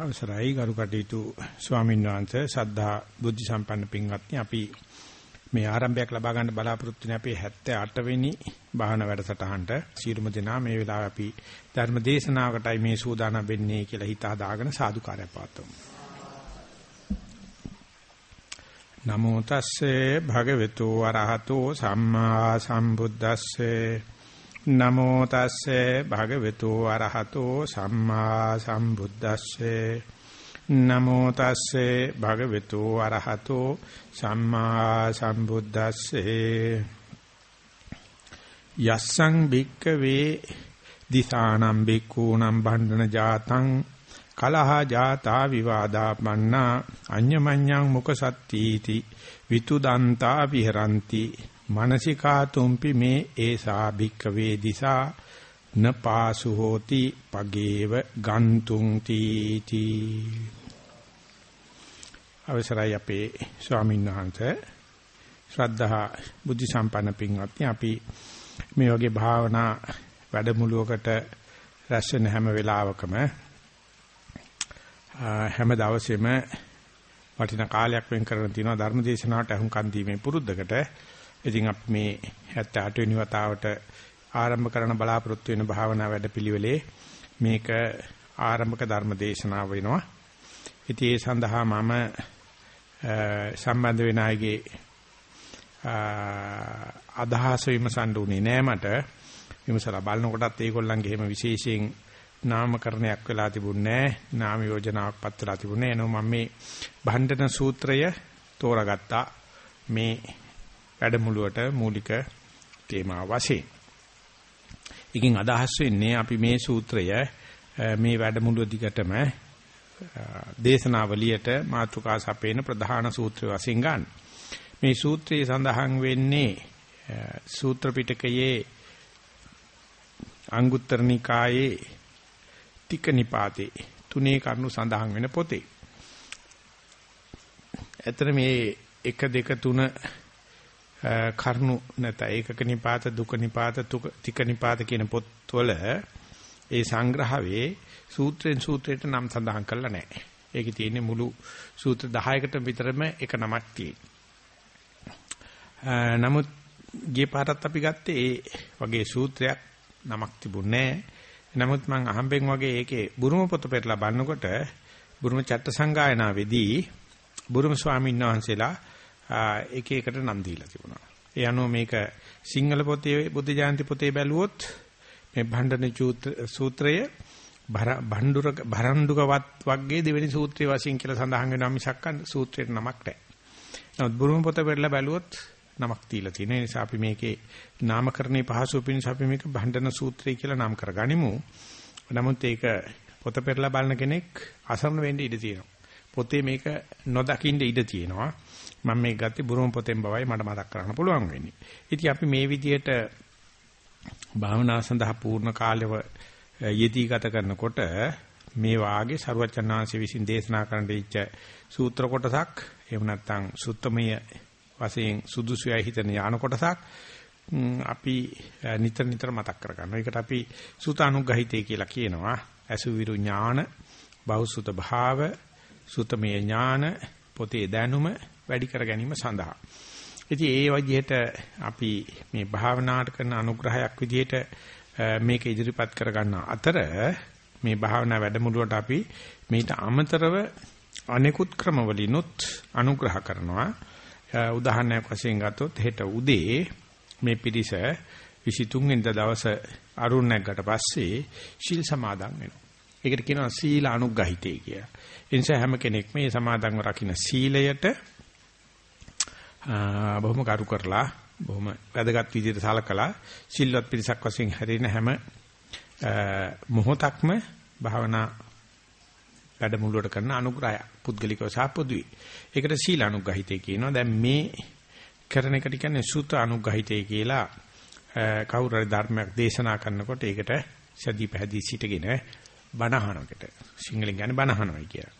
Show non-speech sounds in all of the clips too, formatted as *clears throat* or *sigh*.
අවසරයි ගරු කටයුතු ස්වාමීන් වහන්සේ සද්ධා බුද්ධ සම්පන්න පින්වත්නි අපි මේ ආරම්භයක් ලබා ගන්න බලාපොරොත්තු වෙන අපේ 78 වෙනි භාවනා වැඩසටහනට සියලුම දෙනා මේ වෙලාවේ අපි ධර්ම දේශනාවකටයි මේ සූදානම් වෙන්නේ කියලා හිත හදාගෙන සාදුකාරය පාත්වමු. නමෝ තස්සේ භගවතු වරහතෝ සම්මා සම්බුද්දස්සේ නමෝ තස්සේ භගවතු වරහතෝ සම්මා සම්බුද්දස්සේ. නමෝ තස්සේ භගවතු වරහතෝ සම්මා සම්බුද්දස්සේ. යස්සං බික්කවේ දිසානම් බික්කූනම් බණ්ඩන ජාතං කලහ ජාතා විවාදා පන්නා අඤ්ඤමඤ්ඤං මුක සත්‍තීති විතුදන්තා විහරಂತಿ. මනසිකා තුම්පි මේ ඒසා භික්කවේ දිසා න පාසු හෝති පගේව ගන්තුං තීති. අවසරයි අපේ ස්වාමීන් වහන්සේ. ශ්‍රද්ධා බුද්ධ සම්පන්න පින්වත්නි අපි මේ වගේ භාවනා වැඩමුළුවකට රැස් වෙන හැම වෙලාවකම හැම දවසෙම වටිනා කාලයක් වෙන් කරගෙන තිනවා ධර්ම දේශනාවට අහුම්කන් දීමේ පුරුද්දකට. ඉතින් අපි මේ 78 වෙනි වතාවට ආරම්භ කරන බලාපොරොත්තු වෙන භාවනා වැඩපිළිවෙලේ මේක ආරම්භක ධර්ම දේශනාව වෙනවා. ඉතින් ඒ සඳහා මම සම්බන්ධ වෙන අයගේ අදහස විමසන්න උනේ නෑ මට. විමසලා බලනකොටත් ඒගොල්ලන්ගේ එහෙම විශේෂයෙන් නාමකරණයක් වෙලා තිබුණේ නෑ. නාම යෝජනාවක් පත් වෙලා තිබුණේ නෑ. මම මේ භණ්ඩන සූත්‍රය තෝරාගත්තා. මේ වැඩමුළුවට මූලික තේමා වශයෙන්. ඉකින් අදහස් වෙන්නේ අපි මේ සූත්‍රය මේ වැඩමුළුව දිගටම දේශනාවලියට මාතෘකා සපේන ප්‍රධාන සූත්‍රය වශයෙන් ගන්න. මේ සූත්‍රයේ සඳහන් වෙන්නේ සූත්‍ර පිටකයේ අංගුත්තර නිකායේ තික නිපාතේ තුනේ කරුණු සඳහන් වෙන පොතේ. ඇතර මේ 1 2 3 කරුණු නැත ඒකක නිපාත දුක නිපාත තික නිපාත කියන පොත්වල ඒ සංග්‍රහයේ සූත්‍රෙන් සූත්‍රයට නම් සඳහන් කරලා නැහැ. ඒකේ තියෙන්නේ මුළු සූත්‍ර 10කට විතරම එක නමක් තියෙනවා. නමුත් ගිය පාරත් අපි ගත්තේ ඒ වගේ සූත්‍රයක් නමක් තිබුණේ නමුත් මම අහම්බෙන් වගේ ඒකේ බුරුම පොත පෙරලා බලනකොට බුරුම චට්ට සංගායනාවේදී බුරුම ස්වාමීන් වහන්සේලා එක එකට නම් දීලා තිබුණා. ඒ අනුව මේක සිංහල පොතේ බුද්ධ ජයන්ති පොතේ බැලුවොත් මේ භණ්ඩන සූත්‍රය භණ්ඩුර භරණ්ඩුකවත් වර්ගයේ දෙවෙනි සූත්‍රය වශයෙන් කියලා සඳහන් වෙනවා මිසක් සූත්‍රයට නමක් නැහැ. නමුත් බුරුම පොත පෙරලා බැලුවොත් නමක් තියලා තියෙන නිසා අපි මේකේ නාමකරණේ පහසු පිණිස අපි මේක භණ්ඩන සූත්‍රය කියලා නම් කරගනිමු. නමුත් ඒක පොත පෙරලා බලන කෙනෙක් අසරණ වෙන්න ඉඩ තියෙනවා. පොතේ මේක නොදකින්න ඉඩ තියෙනවා. මම මේ ගත්තේ බුරුම පොතෙන් බවයි මට මතක් කරන්න පුළුවන් වෙන්නේ. ඉතින් අපි මේ විදිහට භාවනා සඳහා පූර්ණ කාලෙව යෙදී ගත කරනකොට මේ වාගේ ਸਰුවචනාංශ විසින් දේශනා කරන්න දීච්ච සූත්‍ර කොටසක් එහෙම නැත්නම් සුත්තමය වශයෙන් සුදුසුයයි හිතන යාන කොටසක් අපි නිතර නිතර මතක් කර ගන්නවා. ඒකට අපි සුතානුග්‍රහිතය කියලා කියනවා. අසුවිරු ඥාන, බහුසුත භාව, සුතමේ ඥාන, පොතේ දැනුම වැඩි කර ගැනීම සඳහා. ඉතින් ඒ වගේට අපි මේ භාවනාවට කරන අනුග්‍රහයක් විදිහට මේක ඉදිරිපත් කර ගන්න අතර මේ භාවනා වැඩමුළුවට අපි මේට අමතරව අනෙකුත් ක්‍රමවලිනුත් අනුග්‍රහ කරනවා. උදාහරණයක් වශයෙන් ගත්තොත් හෙට උදේ මේ පිරිස 23 වෙනිදා දවස අරුණ නැග්ගට පස්සේ ශීල් සමාදන් වෙනවා. ඒකට කියනවා සීල අනුග්‍රහිතය කියලා. ඒ නිසා හැම කෙනෙක්ම මේ සමාදන්ව රකින්න සීලයට බොහොම කරු කරලා බොහොම වැදගත් විදිහට සලකලා සිල්වත් පිරිසක් වශයෙන් හැරෙන හැම මොහොතක්ම භාවනා වැඩමුළුවට කරන අනුග්‍රහය පුද්ගලිකව සහ පොදුයි. ඒකට සීල අනුග්‍රහිතය කියනවා. දැන් මේ කරන එකට කියන්නේ සුත අනුග්‍රහිතය කියලා කවුරු හරි ධර්මයක් දේශනා කරනකොට ඒකට සදී පැහැදී සිටගෙන බණහනකට සිංහලෙන් කියන්නේ බණහනවයි කියලා.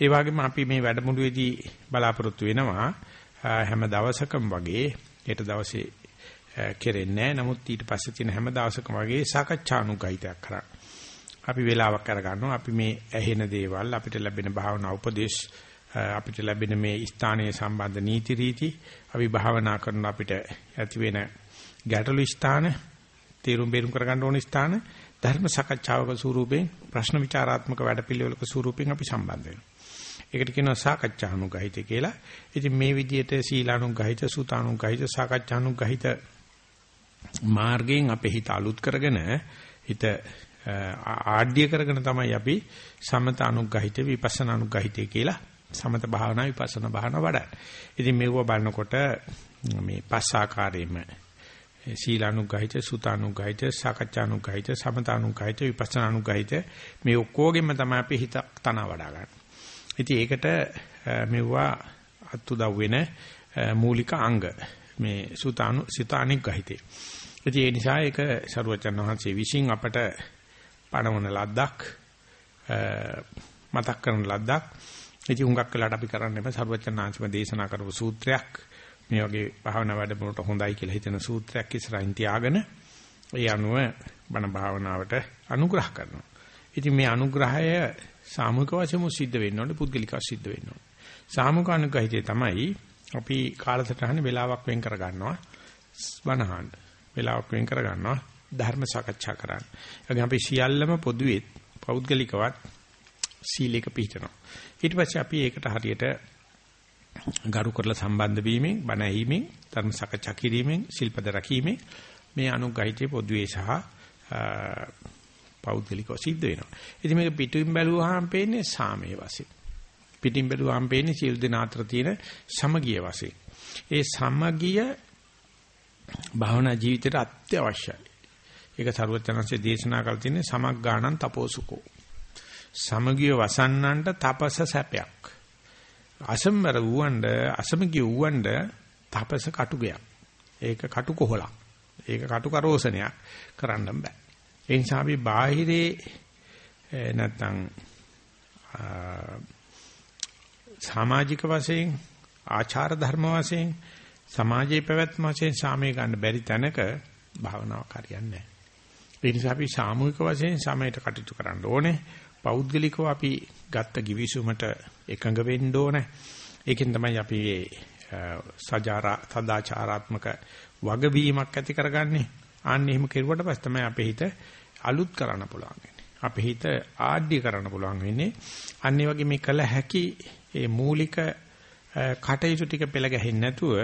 ඒ වගේම අපි මේ වැඩමුළුවේදී බලාපොරොත්තු වෙනවා හැම දවසකම වගේ ඊට දවසේ කෙරෙන්නේ නැහැ. නමුත් ඊට පස්සේ තියෙන හැම දවසකම වගේ සාකච්ඡානුගහිතයක් කරා. අපි වෙලාවක් අරගන්නවා. අපි මේ ඇහෙන දේවල් අපිට ලැබෙන භාවනා උපදේශ අපිට ලැබෙන මේ ස්ථානීය සම්බන්ධ නීති රීති අපි භාවනා කරන අපිට ඇති වෙන ගැටළු ස්ථාන තීරුම් බේරුම් කරගන්න ඕන ස්ථාන ධර්ම සාකච්ඡාවක ස්වරූපයෙන් ප්‍රශ්න විචාරාත්මක වැඩපිළිවෙලක ස්වරූපයෙන් අපි සම්බන්ධ වෙනවා. ඒකට කියනවා සාකච්ඡානුගහිත කියලා. ඉතින් මේ විදිහට සීලානුගහිත, සුතානුගහිත, සාකච්ඡානුගහිත මාර්ගයෙන් අපේ හිත අලුත් කරගෙන හිත ආඩ්‍ය කරගෙන තමයි අපි සමත අනුග්‍රහිත විපස්සනා අනුග්‍රහිතය කියලා සමත භාවනා විපස්සනා භාවනා වඩන්නේ. ඉතින් මේව බලනකොට මේ පස් ආකාරයෙන්ම සීලානුග්‍රහිත, සුතානුග්‍රහිත, සාකච්ඡානුග්‍රහිත, සමතානුග්‍රහිත, විපස්සනානුග්‍රහිත මේ ඔක්කොගෙම තමයි අපි හිත තන වඩා ගන්න. ඉතින් ඒකට මෙවුවා අත්උදව් වෙන මූලික අංග මේ සුතානු සිතානුග්‍රහිතේ. ඉතින් ඒ නිසා ඒක සරුවචන් වහන්සේ විසින් අපට පණවන ලද්දක් මතක් කරන ලද්දක්. ඉතින් හුඟක් වෙලාට අපි කරන්නේ මේ සරුවචනාංශම දේශනා කරපු සූත්‍රයක් මේ වගේ භාවනා වැඩමුළුට හොඳයි කියලා හිතෙන සූත්‍රයක් ඉස්සරහින් තියාගෙන ඒ අනුව බණ භාවනාවට අනුග්‍රහ කරනවා. ඉතින් මේ අනුග්‍රහය සාමූහික වශයෙන්ම සිද්ධ වෙන්න ඕනේ පුද්ගලිකව සිද්ධ වෙන්න ඕනේ. සාමූහික අනුග්‍රහිතේ තමයි අපි කාලසටහනේ වෙලාවක් වෙන් කර ගන්නවා. වනහන් වෙලාවක් වෙන් කර ගන්නවා. ධර්ම සාකච්ඡා කරන්න. ඒ අපි සියල්ලම පොදුවේ පෞද්ගලිකවත් සීලයක පිළිතනවා. ඊට පස්සේ අපි ඒකට හරියට ගරු කරලා සම්බන්ධ වීමෙන්, බණ ඇහිීමෙන්, ධර්ම සාකච්ඡා කිරීමෙන්, ශිල්පද රැකීමෙන් මේ අනුගහිතේ පොදුවේ සහ පෞද්ගලිකව සිද්ධ වෙනවා. ඉතින් මේක පිටින් බැලුවාම පේන්නේ සාමයේ වශයෙන්. පිටින් බැලුවාම පේන්නේ සියලු දෙනා අතර තියෙන සමගිය වශයෙන්. ඒ සමගිය භාවනා ජීවිතයට අත්‍යවශ්‍යයි. ඒක සරුවචනන්සේ දේශනා කළ තියෙන්නේ සමග්ගාණං තපෝසුකෝ. සමගිය වසන්නන්ට තපස සැපයක්. අසම්මර වුවඬ අසමගිය වුවඬ තපස කටුගයක්. ඒක කටු කොහලක්. ඒක කටු කරෝසනයක් කරන්න බෑ. ඒ නිසා අපි බාහිරේ නැත්තම් සමාජික වශයෙන් ආචාර ධර්ම වශයෙන් සමාජයේ පැවැත්ම වශයෙන් සාමය ගන්න බැරි තැනක භාවනාවක් හරියන්නේ නැහැ. ඒ නිසා අපි සාමූහික වශයෙන් සමයට කටයුතු කරන්න ඕනේ. පෞද්ගලිකව අපි ගත්ත givisumට එකඟ වෙන්න ඕනේ. ඒකෙන් තමයි අපි සජාරා සදාචාරාත්මක වගවීමක් ඇති කරගන්නේ. ආන්න එහෙම කෙරුවට පස්සේ තමයි අපේ හිත අලුත් කරන්න පුළුවන් වෙන්නේ. අපේ හිත ආඩ්‍ය කරන්න පුළුවන් වෙන්නේ. අන්න ඒ වගේ මේ කළ හැකි ඒ මූලික කටයුතු ටික පෙළ ගැහෙන්නේ නැතුව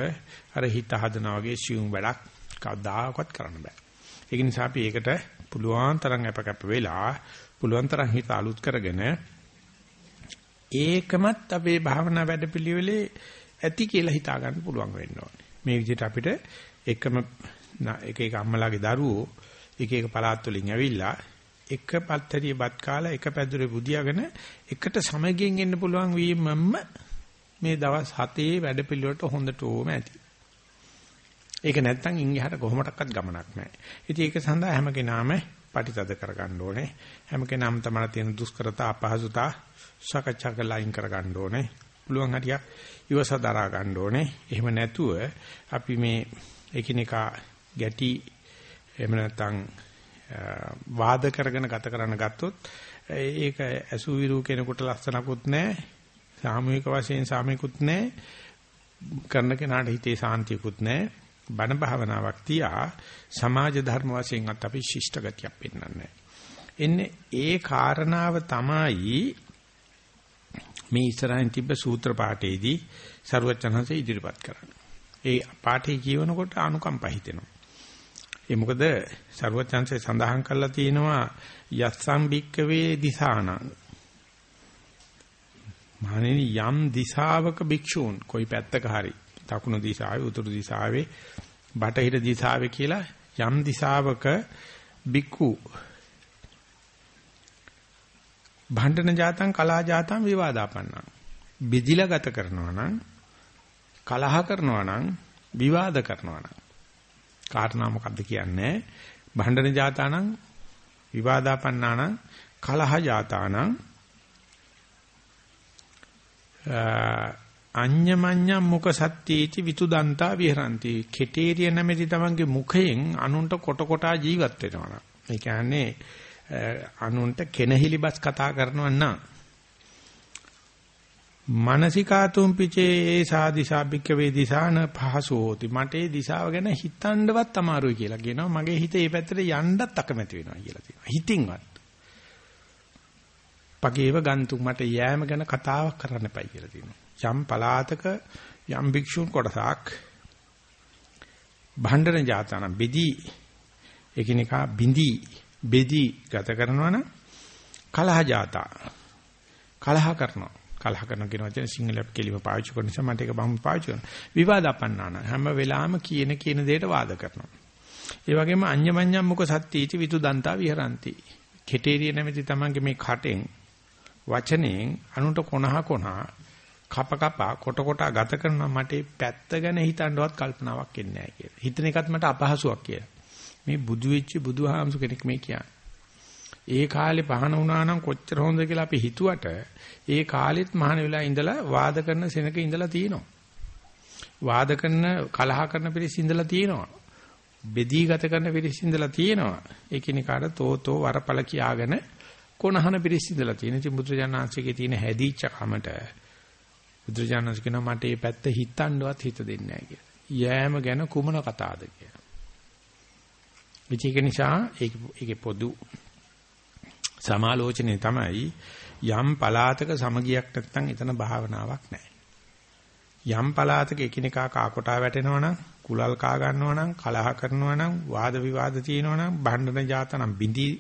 අර හිත හදනා වගේ සියුම් වැඩක් කවදාකවත් කරන්න බෑ. ඒක නිසා අපි ඒකට පුළුවන් තරම් අපකප්ප වෙලා පුළුවන් තරම් හිත අලුත් කරගෙන ඒකමත් අපේ භාවනා වැඩපිළිවෙලේ ඇති කියලා හිතා ගන්න පුළුවන් වෙන්න ඕනේ. මේ විදිහට අපිට එකම එක එක අම්මලාගේ දරුවෝ එක එක පළාත් වලින් ඇවිල්ලා එක පත්තරිය බත් කාලා එක පැදුරේ බුදියාගෙන එකට සමගියෙන් එන්න පුළුවන් වීමම මේ දවස් 7 වැඩපිළිවෙලට හොඳට ඕම ඇති. ඒක නැත්තම් ඉංගහට කොහොමඩක්වත් ගමනක් නැහැ. ඉතින් ඒක සඳහා හැම කෙනාම පටිතද කරගන්න ඕනේ. හැම කෙනාම තමයි තියෙන දුෂ්කරතා අපහසුතා සාකච්ඡා කරලා අයින් කරගන්න ඕනේ. පුළුවන් හරියක් ඉවස දරා ගන්න ඕනේ. එහෙම නැතුව අපි මේ එකිනෙකා ගැටි එහෙම නැත්නම් වාද කරගෙන ගත කරන්න ගත්තොත් ඒක ඇසු විරු කෙනෙකුට ලස්සනකුත් නැහැ. සාමූහික වශයෙන් සාමිකුත් නැහැ. කරන කෙනාට හිතේ සාන්තියකුත් නැහැ. බණ භාවනාවක් තියා සමාජ ධර්ම වශයෙන් අත් අපි ශිෂ්ට ගතියක් පෙන්වන්නේ. එන්නේ ඒ කාරණාව තමයි මේ ඉස්සරහින් තිබ්බ සූත්‍ර පාඨයේදී ਸਰුවචනහන්සේ ඉදිරිපත් කරන්නේ. ඒ පාඨය කියවනකොට අනුකම්ප හිතෙනවා. ඒ මොකද ਸਰවඥාන්සේ සඳහන් කරලා තියෙනවා යස්සම් භික්කවේ දිසානං. මානෙනි යම් දිශාවක භික්ෂූන් કોઈ පැත්තක හරි දකුණු දිශාවේ උතුරු දිශාවේ බටහිර දිශාවේ කියලා යම් දිශාවක බික්කු භණ්ඩන ජාතං කලා ජාතං විවාදාපන්නං බෙදිලා ගත කරනවා නම් කලහ කරනවා නම් විවාද කරනවා නම් කාරණා මොකද්ද කියන්නේ? භණ්ඩන ජාතානම් විවාදාපන්නානම් කලහ ජාතානම් අඤ්ඤමඤ්ඤම් මුඛ සත්‍යීති විතුදන්තා විහරಂತಿ කෙටේරිය නැමැති තමන්ගේ මුඛයෙන් අනුන්ට කොට කොටා ජීවත් වෙනවා. ඒ කියන්නේ අනුන්ට කෙනහිලිබස් කතා කරනවා නම් මානසිකාතුම් පිචේ ඒ සාදිසා බික්ක වේ දිසාන පහසෝති මට ඒ දිශාව ගැන හිතන්නවත් අමාරුයි කියලා කියනවා. මගේ හිත ඒ පැත්තට යන්නත් අකමැති වෙනවා කියලා තියෙනවා හිතින්වත්. පගේව ගන්තු මට යෑම ගැන කතාවක් කරන්න එපයි කියලා තියෙනවා. යම් පලාතක යම් භික්ෂුන් කොටසක් භණ්ඩන ජාතන බෙදී එකිනෙකා බිඳී බෙදී ගත කරනවා නම් කලහ ජාතා. කලහ කරනවා. කලහ කරන කියන වචන සිංහල කෙලිම පාවිච්චි කරන නිසා මට ඒක බහුම පාවිච්චි කරනවා. විවාද අපන්නාන හැම වෙලාවෙම කියන කියන දෙයට වාද කරනවා. ඒ වගේම අඤ්ඤමඤ්ඤම් මුක සත්‍යීති විතුදන්තා විහරಂತಿ. කෙටේරිය නැමැති තමන්ගේ මේ කටෙන් වචනෙන් අනුන්ට කොනහ කොනහ කප කපා කොට කොට ගත කරනවා මට පැත්ත ගැන හිතන්නවත් කල්පනාවක් එන්නේ නැහැ කියලා. හිතන එකත් මට අපහසුයක් කියලා. මේ බුදු වෙච්ච බුදුහාමුදුර කෙනෙක් මේ කියන්නේ. ඒ කාලේ පහන වුණා නම් කොච්චර හොඳ කියලා අපි හිතුවට ඒ කාලෙත් මහාන වෙලා ඉඳලා වාද කරන සෙනක ඉඳලා තියෙනවා. වාද කරන කලහ කරන පිරිස ඉඳලා තියෙනවා. බෙදී ගත කරන පිරිස ඉඳලා තියෙනවා. ඒකිනෙකාට තෝතෝ වරපල කියාගෙන කොනහන පිරිස ඉඳලා තියෙන. ඉතින් බුදුරජාණන්සේගේ තියෙන හැදීච්ච කමට බුදුරජාණන්ස කියනවා මට මේ පැත්ත හිතන්නවත් හිත දෙන්නේ නැහැ කියලා. යෑම ගැන කුමන කතාවද කියලා. ඒක නිසා ඒකේ පොදු සමාලෝචනේ තමයි යම් පලාතක සමගියක් නැත්නම් එතන භාවනාවක් නැහැ. යම් පලාතක එකිනෙකා කාකොටා වැටෙනවා නම් කුලල් කා ගන්නවා නම් කලහ කරනවා නම් වාද විවාද තියෙනවා නම් භණ්ඩන ජාතනම් බිඳී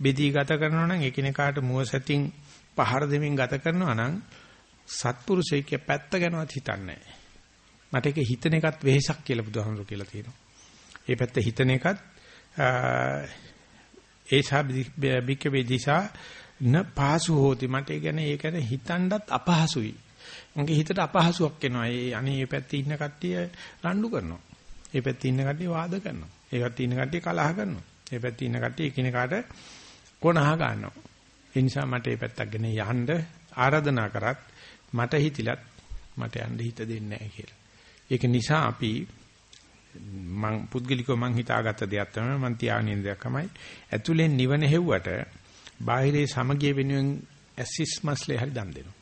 බෙදී ගත කරනවා නම් එකිනෙකාට මුව සැතින් පහර දෙමින් ගත කරනවා නම් සත්පුරුෂයෙක් පැත්ත ගැනවත් හිතන්නේ මට ඒක හිතන එකත් වෙහෙසක් කියලා බුදුහාමුදුරු කියලා තියෙනවා. ඒ පැත්ත හිතන එකත් ඒසා බික වේදිසා න පාසු හෝති මට ඒ කියන්නේ ඒ කියන්නේ හිතන්නත් අපහසුයි. මගේ හිතට අපහසුයක් එනවා. ඒ අනේ මේ පැත්තේ ඉන්න කට්ටිය රණ්ඩු කරනවා. ඒ පැත්තේ ඉන්න කට්ටිය වාද කරනවා. ඒ පැත්තේ ඉන්න කට්ටිය කලහ කරනවා. ඒ පැත්තේ ඉන්න කට්ටිය එකිනෙකාට කොනහ ගන්නවා. ඒ නිසා මට මේ පැත්තක් ගැන යහන්න ආරාධනා කරත් මට හිතිලත් මට යන්න හිත දෙන්නේ නැහැ කියලා. ඒක නිසා අපි මං පුද්ගලිකව මං හිතාගත්ත දෙයක් තමයි මං තියාගෙන දෙයක් තමයි ඇතුලෙන් නිවන හෙව්වට බාහිරේ සමගිය වෙනුවෙන් ඇසිස්මස්ලේ හරි දන් දෙනවා.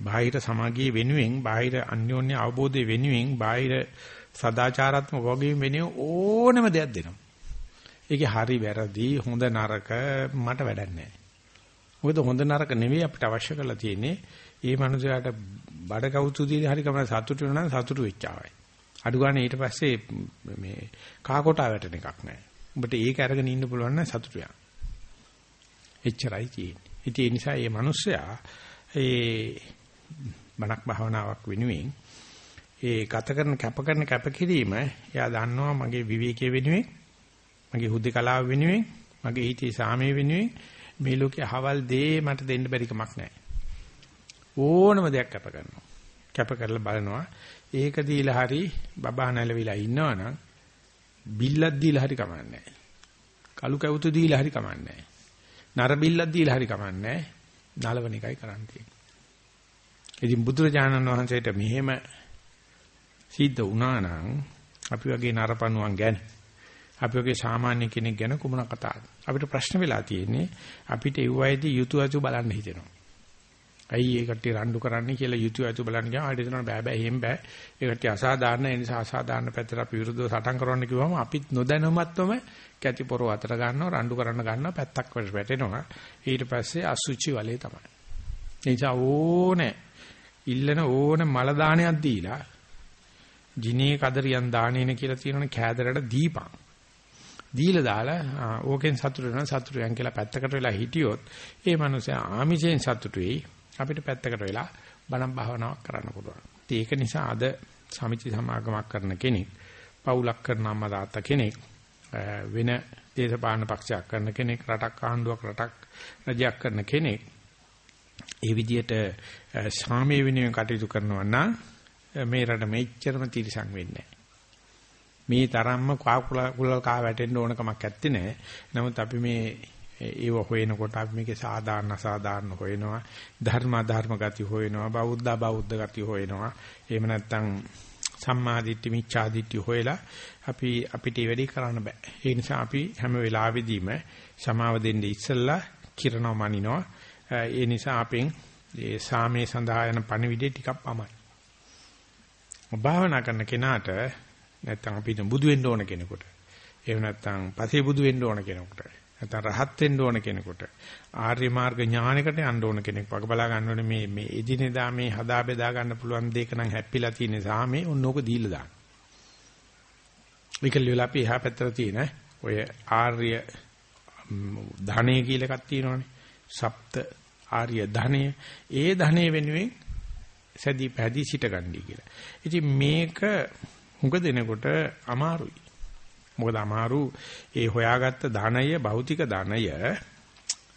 බාහිර සමගිය වෙනුවෙන් බාහිර අන්‍යෝන්‍ය අවබෝධය වෙනුවෙන් බාහිර සදාචාරාත්මක වගකීම් වෙනුවෙන් ඕනම දෙයක් දෙනවා. ඒකේ හරි වැරදි හොඳ නරක මට වැඩක් නැහැ. මොකද හොඳ නරක නෙවෙයි අපිට අවශ්‍ය කරලා තියෙන්නේ. ඒ මනුස්සයාට බඩ කවුතු දීලා හරි කමන සතුටු වෙනවා නම් සතුටු වෙච්චාවයි. අඩු ගන්න ඊට පස්සේ මේ කාකොටා වැටෙන එකක් නැහැ. උඹට ඒක අරගෙන ඉන්න පුළුවන් නම් සතුටු යන්න. එච්චරයි තියෙන්නේ. ඉතින් ඒ නිසා මේ මිනිස්සයා ඒ මනක් භාවනාවක් වෙනුවෙන් ඒ ගත කරන කැප කරන කැපකිරීම එයා දන්නවා මගේ විවේකයේ වෙනුවෙන් මගේ හුදේකලාව වෙනුවෙන් මගේ හිතේ සාමයේ වෙනුවෙන් මේ ලෝකේ අහවල් දේ මට දෙන්න බැරි කමක් නැහැ. ඕනම දෙයක් කැප කරනවා. කැප කරලා බලනවා. ඒක දීලා හරි බබා නැලවිලා ඉන්නවනම් බිල්ලක් දීලා හරි කමන්නේ කළු කැවුතු දීලා හරි කමන්නේ නර බිල්ලක් දීලා හරි කමන්නේ නලවන එකයි කරන්න තියෙන්නේ. ඉතින් බුදුරජාණන් වහන්සේට මෙහෙම සිද්ධ වුණා නම් අපි වගේ නරපණුවන් ගැන අපි වගේ සාමාන්‍ය කෙනෙක් ගැන කුමන කතාවද? අපිට ප්‍රශ්න වෙලා තියෙන්නේ අපිට ඒ වයිදී යුතු අතු බලන්න හිතෙනවා. ඇයි ඒ කට්ටිය රණ්ඩු කරන්නේ කියලා යුතු අතු බලන්න ගියාම ආයෙත් හිතනවා බෑ බෑ එහෙම බෑ. ඒ කට්ටිය අසාධාරණ ඒ නිසා අසාධාරණ පැත්තට අපි විරුද්ධව සටන් කරන්න කිව්වම අපිත් නොදැනුමත්වම කැටි පොරව අතර ගන්නවා රණ්ඩු කරන්න ගන්නවා පැත්තක් වැටෙනවා. ඊට පස්සේ අසුචි වලේ තමයි. ඒ නිසා ඕනේ ඉල්ලන ඕන මල දානයක් දීලා ජිනේ කදරියන් දානේන කියලා තියෙනවනේ කෑදරට දීපන්. දීලා දාලා ඕකෙන් සතුට වෙනවා සතුට වෙන කියලා පැත්තකට වෙලා හිටියොත් ඒ මනුස්සයා ආමිෂයෙන් සතුටු වෙයි අපිට පැත්තකට වෙලා බණ භාවනාවක් කරන්න පුළුවන්. ඒක නිසා අද සමිති සමාගමක් කරන කෙනෙක් පවුලක් කරන අම්මා තාත්තා කෙනෙක් වෙන දේශපාලන පක්ෂයක් කරන කෙනෙක් රටක් ආණ්ඩුවක් රටක් රජයක් කරන කෙනෙක් ඒ විදිහට සාමයේ වෙනුවෙන් කටයුතු කරනවා නම් මේ රට මෙච්චරම තිරසං වෙන්නේ මේ තරම්ම කුලල් කා වැටෙන්න ඕන කමක් නැත්තේ නෑ. නමුත් අපි මේ ඒව හොයනකොට අපි මේකේ සාධාරණ අසාධාරණ හොයනවා. ධර්ම අධර්ම ගති හොයනවා. බෞද්ධ බෞද්ධ ගති හොයනවා. එහෙම නැත්නම් සම්මා දිට්ඨි මිච්ඡා දිට්ඨි හොයලා අපි අපිට ඒ වැඩේ කරන්න බෑ. ඒ නිසා අපි හැම වෙලාවෙදීම සමාව දෙන්නේ ඉස්සෙල්ලා කිරණව මනිනවා. ඒ නිසා අපෙන් ඒ සාමේ සඳහා යන පණිවිඩය ටිකක් පමයි. භාවනා කරන කෙනාට නැත්තම් අපි බුදු වෙන්න ඕන කෙනෙකුට එහෙම නැත්තම් පසේ බුදු වෙන්න ඕන කෙනෙකුට නැත්නම් රහත් වෙන්න ඕන කෙනෙකුට ආර්ය මාර්ග ඥානයකට යන්න ඕන කෙනෙක් වගේ බලා ගන්න ඕනේ මේ මේ එදිනෙදා මේ හදා බෙදා ගන්න පුළුවන් දෙයක නම් හැප්පිලා තියෙන සාමේ ඔන්නෝක දීලා දාන්න. විකල් වෙලා අපි එහා පැත්තට තියෙන ඔය ආර්ය ධනෙ කියලා එකක් තියෙනවනේ. සප්ත ආර්ය ධනෙ. ඒ ධනෙ වෙනුවෙන් සැදී පැදී සිට ගන්නයි කියලා. ඉතින් මේක හුඟ දෙනකොට අමාරුයි. මොකද අමාරු ඒ හොයාගත්ත ධනය භෞතික ධනය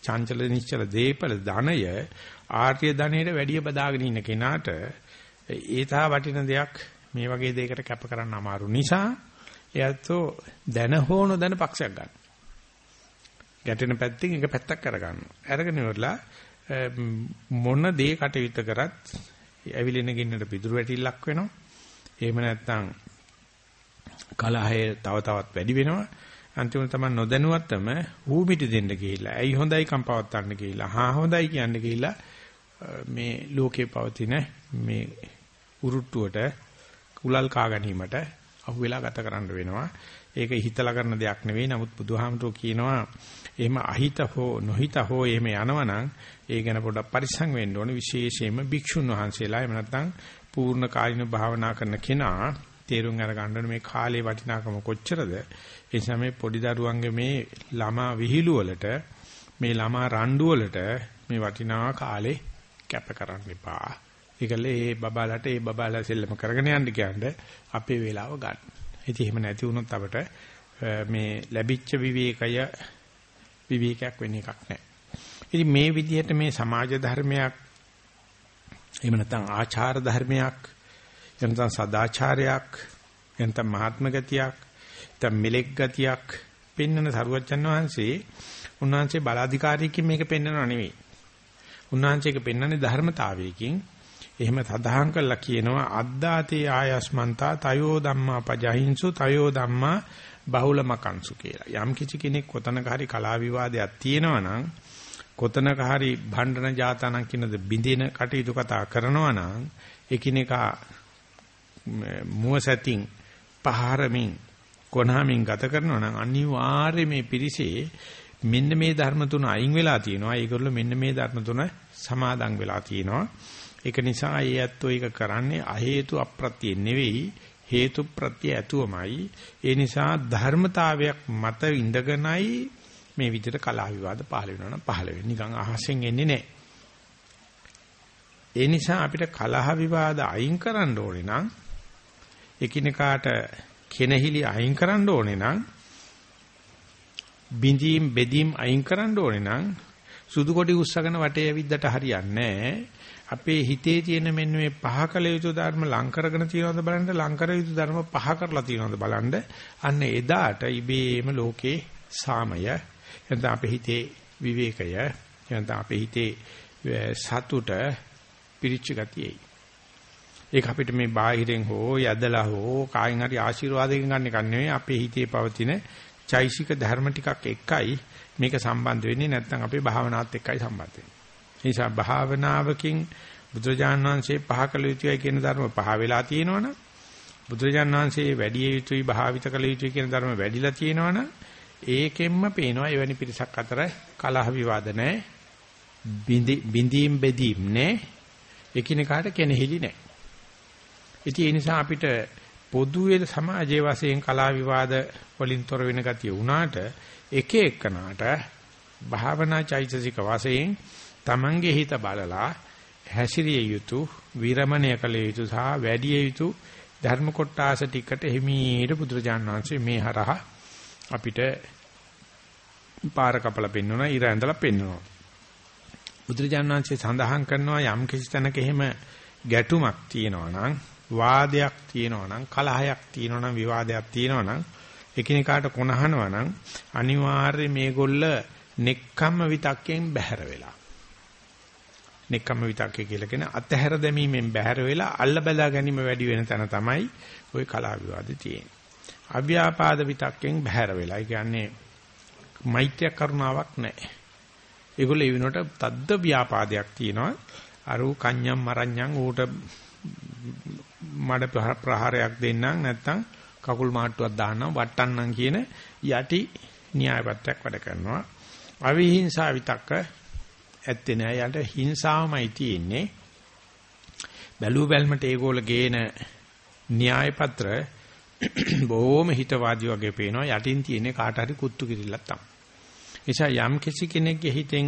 චංචල නිශ්චල දීපල ධනය ආර්ය ධනයට වැඩිය බදාගෙන ඉන්න කෙනාට ඒතා වටින දෙයක් මේ වගේ දෙයකට කැප කරන්න අමාරු නිසා එයත්ෝ දැන හෝ නොදැන පක්ෂයක් ගන්න. ගැටෙන පැත්තෙන් එක පැත්තක් කරගන්න. අරගෙන ඉවරලා මොන දේ කටයුත්ත කරත් ඇවිලෙන ගින්නට පිටුරු වැටිල්ලක් වෙනවා. එහෙම නැත්නම් කලහය තව තවත් වැඩි වෙනවා. අන්තිමට තමයි නොදැනුවත්වම ඌමිටි දෙන්න ගිහිල්ලා. ඇයි හොඳයි කම්පවත් ගන්න ගිහිල්ලා. හා හොඳයි කියන්න ගිහිල්ලා මේ ලෝකේ පවතින මේ උරුට්ටුවට කුලල් කා ගැනීමට අහුවෙලා ගත කරන්න වෙනවා. ඒක හිතලා කරන දෙයක් නෙවෙයි. නමුත් බුදුහාමුදුරුවෝ කියනවා එහෙම අහිත හෝ නොහිත හෝ එහෙම යනවනම් ඒ ගැන පොඩ්ඩක් පරිස්සම් වෙන්න ඕනේ. විශේෂයෙන්ම භික්ෂුන් වහන්සේලා එහෙම නැත්නම් පූර්ණ කායින භාවනා කරන කෙනා තේරුම් අරගන්න මේ කාලේ වටිනාකම කොච්චරද ඒ නිසා මේ පොඩි දරුවන්ගේ මේ ළමා විහිළු වලට මේ ළමා රණ්ඩු වලට මේ වටිනා කාලේ කැප කරන්න එපා. ඒකල ඒ බබාලට ඒ බබාලා සෙල්ලම කරගෙන යන්න කියන්නේ අපේ වේලාව ගන්න. ඉතින් එහෙම නැති වුණොත් අපට මේ ලැබිච්ච විවේකය විවේකයක් වෙන එකක් නැහැ. ඉතින් මේ විදිහට මේ සමාජ ධර්මයක් එහෙම නැත්නම් ආචාර ධර්මයක් එනතන් සදාචාරයක් එනතන් මහාත්ම ගතියක් එතන් මෙලෙක් ගතියක් පෙන්වන සරුවච්චන් වහන්සේ උන්වහන්සේ බලාධිකාරීකින් මේක පෙන්වනව නෙවෙයි. උන්වහන්සේක පෙන්වන්නේ ධර්මතාවයකින් එහෙම සදාහන් කළා කියනවා අද්දාතේ ආයස්මන්තා තයෝ ධම්මා පජහින්සු තයෝ ධම්මා බහුලමකංසු කියලා. යම් කිසි කෙනෙක් කොතනක හරි කලා විවාදයක් තියෙනවා නම් කොතනක හරි භණ්ඩන ජාතනක් කියනද බින්දින කටයුතු කතා කරනවා නම් එකිනෙකා මුවසැතින් පහරමින් කොනහමින් ගත කරනවා නම් අනිවාර්යයෙන් මේ පිරිසේ මෙන්න මේ ධර්ම තුන අයින් වෙලා තියෙනවා. ඒගොල්ලෝ මෙන්න මේ ධර්ම තුන සමාදන් වෙලා තියෙනවා. ඒක නිසා ඒ ඇත්තෝ ඒක කරන්නේ අ හේතු අප්‍රත්‍ය නෙවෙයි හේතු ප්‍රත්‍ය ඇතුවමයි. ඒ නිසා ධර්මතාවයක් මත ඉඳගෙනයි මේ විදිහට කලා විවාද පහළ වෙනවා නම් පහළ වෙන්නේ. නිකන් අහසෙන් එන්නේ නැහැ. ඒ නිසා අපිට කලහ විවාද අයින් කරන්න ඕනේ නම් එකිනෙකාට කෙනහිලි අයින් කරන්න ඕනේ නම් බිඳීම් බෙදීම් අයින් කරන්න ඕනේ නම් සුදු කොටි උස්සගෙන වටේ ඇවිද්දට හරියන්නේ අපේ හිතේ තියෙන මෙන්න මේ පහ කළ යුතු ධර්ම ලං කරගෙන තියෙනවද බලන්න ලං කර යුතු ධර්ම පහ කරලා තියෙනවද බලන්න. අන්න එදාට ඉබේම ලෝකේ සාමය එතන අපේ හිතේ විවේකය එතන අපේ හිතේ සතුට පිරිච්ච ගතියයි. ඒක අපිට මේ බාහිරෙන් හෝ යදලා හෝ කායින් හරි ආශිර්වාදයෙන් ගන්න එක නෙවෙයි අපේ හිතේ පවතින චෛසික ධර්ම ටිකක් එකයි මේක සම්බන්ධ වෙන්නේ නැත්නම් අපේ භාවනාවත් එක්කයි සම්බන්ධ වෙන්නේ. ඒ නිසා භාවනාවකින් බුදුරජාණන් වහන්සේ පහ කළ යුතුයි කියන ධර්ම පහ වෙලා තියෙනවනම් බුදුරජාණන් වහන්සේ වැඩි යුතුයි භාවිත කළ යුතුයි කියන ධර්ම වැඩිලා තියෙනවනම් ඒකෙන්ම පේනවා එවැනි පිරිසක් අතර කලහ විවාද නැහැ. බින්දීම් බෙදීම් නැහැ. එකිනෙකාට කෙනෙහිලි නැහැ. ඉතින් ඒ නිසා අපිට පොදුවේ සමාජයේ වශයෙන් කලා විවාද වලින් තොර වෙන ගතිය වුණාට එක එකනාට භාවනා චෛතසික වශයෙන් Tamange හිත බලලා හැසිරිය යුතු විරමණය කළ යුතු සහ වැඩි යුතු ධර්ම කොටාස ටිකට හිමීට බුදුරජාන් වහන්සේ මේ හරහා අපිට පාර කපලා පෙන්වනවා ඉර ඇඳලා පෙන්වනවා. බුදුරජාන් වහන්සේ සඳහන් කරනවා යම් කිසි තැනක එහෙම ගැටුමක් තියෙනවා නම් වාදයක් තියෙනවා නම් කලහයක් තියෙනවා නම් විවාදයක් තියෙනවා නම් එකිනෙකාට කොනහනවා නම් අනිවාර්යයෙන් මේගොල්ල නෙක්ඛම්ම විතක්යෙන් බැහැර වෙලා නෙක්ඛම්ම විතක්කේ කියලා කියන අතහැර දැමීමෙන් බැහැර වෙලා අල්ල බදා ගැනීම වැඩි වෙන තැන තමයි ওই කලා විවාදේ තියෙන්නේ. අව්‍යාපාද විතක්කෙන් බැහැර වෙලා. ඒ කියන්නේ මෛත්‍රිය කරුණාවක් නැහැ. ඒගොල්ලෝ ඒ වෙනකොට තද්ද ව්‍යාපාදයක් තියෙනවා. අරු කන්‍යම් මරඤ්ඤම් ඌට මඩ ප්‍රහාරයක් දෙන්නම් නැත්නම් කකුල් මාට්ටුවක් දාන්නම් වට්ටන්නම් කියන යටි න්‍යායපත්‍යක් වැඩ කරනවා. අවිහිංසා විතක්ක ඇත්තේ නෑ යට හිංසාවමයි තියෙන්නේ. බැලු බැල්මට ඒගොල්ල ගේන න්‍යාය පත්‍ර *coughs* බොහොම හිතවාදී වගේ පේනවා යටින් තියෙන්නේ කාට හරි කුත්තු කිරිල්ලක් තමයි. නිසා යම් කිසි කෙනෙක්ගේ හිතෙන්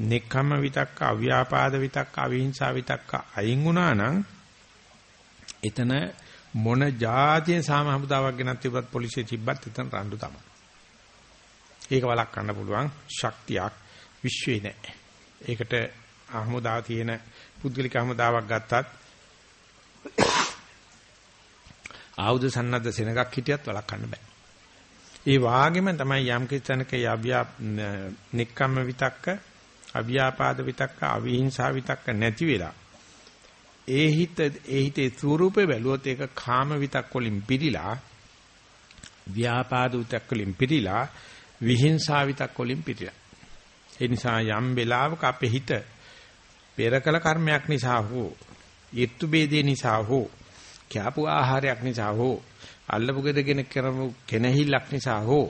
නෙක්ඛම්ම විතක්ක අව්‍යාපාද විතක්ක අවිහිංසා විතක්ක අයින් වුණා නම් එතන මොන જાතිය සාම හමුදාවක් ගෙනත් තිබ්බත් පොලිසිය තිබ්බත් එතන රණ්ඩු තමයි. ඒක වළක්වන්න පුළුවන් ශක්තියක් විශ්වේ නැහැ. ඒකට හමුදාව තියෙන පුද්ගලික හමුදාවක් ගත්තත් ආයුධ සන්නද්ධ සෙනගක් හිටියත් වළක්වන්න බෑ. ඒ වාගෙම තමයි යම් කිසනක යව්‍යා නික්කම්ම විතක්ක අව්‍යාපාද විතක්ක අවිහිංසා විතක්ක නැති වෙලා ඒ හිත ඒ හිතේ ස්වરૂපේ බැලුවොත් ඒක කාම විතක් වලින් පිරීලා ව්‍යාපාද විතක් වලින් පිරීලා විහිංසා විතක් වලින් පිරීලා. ඒ නිසා යම් වෙලාවක අපේ හිත පෙරකල කර්මයක් නිසා හෝ ඊත්තු බේදේ නිසා හෝ කැපු ආහාරයක් නිසා හෝ අල්ලපු ගෙදගෙන කරමු කෙනහිල්ලක් නිසා හෝ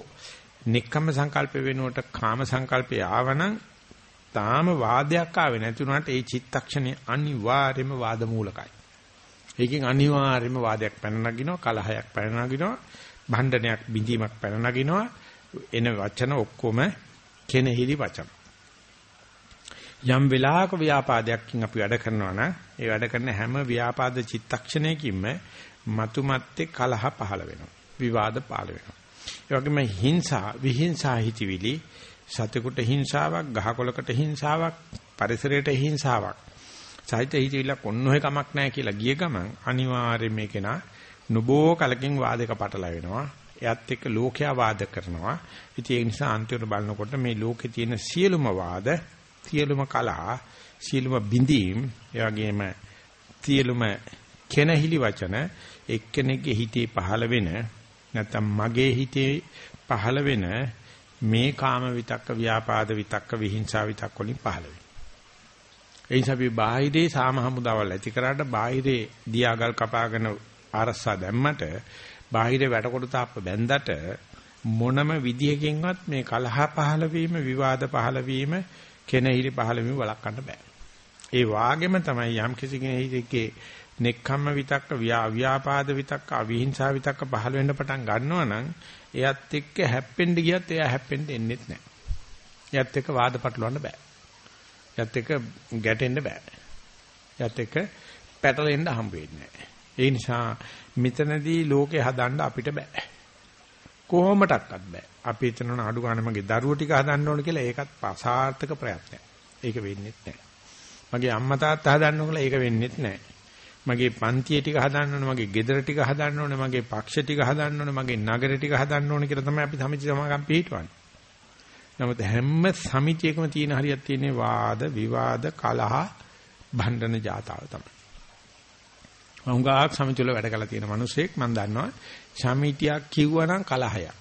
නික්කම සංකල්ප වෙනුවට කාම සංකල්පය ආවනම් තාම වාදයක් ආවේ නැති උනාට ඒ චිත්තක්ෂණේ අනිවාර්යයෙන්ම වාද මූලකයි. ඒකෙන් අනිවාර්යයෙන්ම වාදයක් පැන නගිනවා, කලහයක් පැන නගිනවා, භණ්ඩනයක් බිඳීමක් පැන නගිනවා. එන වචන ඔක්කොම කෙනෙහිලි වචන. යම් වෙලාවක ව්‍යාපාදයක්කින් අපි වැඩ කරනවා නම් ඒ වැඩ කරන හැම ව්‍යාපාද චිත්තක්ෂණයකින්ම මතුමැත්තේ කලහ පහළ වෙනවා. විවාද පහළ වෙනවා. ඒ වගේම හිංසා විහිංසා හිතවිලි සතෙකුට හිංසාවක් ගහකොළකට හිංසාවක් පරිසරයට හිංසාවක්. සහිත හිතවිල්ලක් ඔන්න ඔය කමක් නැහැ කියලා ගිය ගමන් අනිවාර්යයෙන් මේක නා නොබෝ කලකින් වාදයක පටල වෙනවා එයත් එක්ක ලෝකයා වාද කරනවා. ඉතින් ඒ නිසා අන්තිමට බලනකොට මේ ලෝකේ තියෙන සියලුම වාද සියලුම කලා සියලුම බිඳීම් ඒ වගේම සියලුම කෙනහිලි වචන එක්කෙනෙක්ගේ හිතේ පහළ වෙන නැත්නම් මගේ හිතේ පහළ වෙන මේ කාම විතක්ක ව්‍යාපාද විතක්ක විහිංසා විතක්ක වලින් පහළ වෙනවා. ඒ නිසා අපි බාහිරේ සාම හමුදාවල් ඇති කරාට බාහිරේ දියාගල් කපාගෙන ආරස්සා දැම්මට බාහිරේ වැටකොඩු තාප්ප බැන්දට මොනම විදියකින්වත් මේ කලහ පහළ වීම විවාද පහළ වීම කෙනෙහිලි පහළ වීම වළක්වන්න බෑ. ඒ වාගෙම තමයි යම් කිසි කෙනෙකුගේ නෙක්ඛම්ම විතක්ක ව්‍යාපාද විතක්ක අවිහිංසා විතක්ක පහළ වෙන්න පටන් ගන්නවා නම් එයත් එක්ක හැප්පෙන්න ගියත් එයා හැප්පෙන්න එන්නෙත් නැහැ. එයත් එක්ක වාද පටලවන්න බෑ. එයත් එක්ක ගැටෙන්න බෑ. එයත් එක්ක පැටලෙන්න හම්බ වෙන්නේ නැහැ. ඒ නිසා මෙතනදී ලෝකේ හදන්න අපිට බෑ. කොහොමඩක්වත් බෑ. අපි හිතනවන අඩු ගන්න මගේ දරුවෝ ටික හදන්න ඕන කියලා ඒකත් අසාර්ථක ප්‍රයත්නයක්. ඒක වෙන්නේ නැහැ. මගේ අම්මා තාත්තා හදන්න ඕන කියලා ඒක වෙන්නේ නැහැ. මගේ පන්තිය ටික හදන්න ඕනේ, මගේ ගෙදර ටික හදන්න ඕනේ, මගේ පක්ෂ ටික හදන්න ඕනේ, මගේ නගර ටික හදන්න ඕනේ කියලා තමයි අපි සමිති සමාගම් පිළිටවන්නේ. නමුත් හැම සමිතියකම තියෙන හරියක් තියෙන්නේ වාද, විවාද, කලහ, භණ්ඩන ජාතාව තමයි. මම ගාක් සමිතිවල වැඩ කරලා තියෙන මිනිසෙක් මම දන්නවා සමිතියක් කිව්වනම් කලහයක්.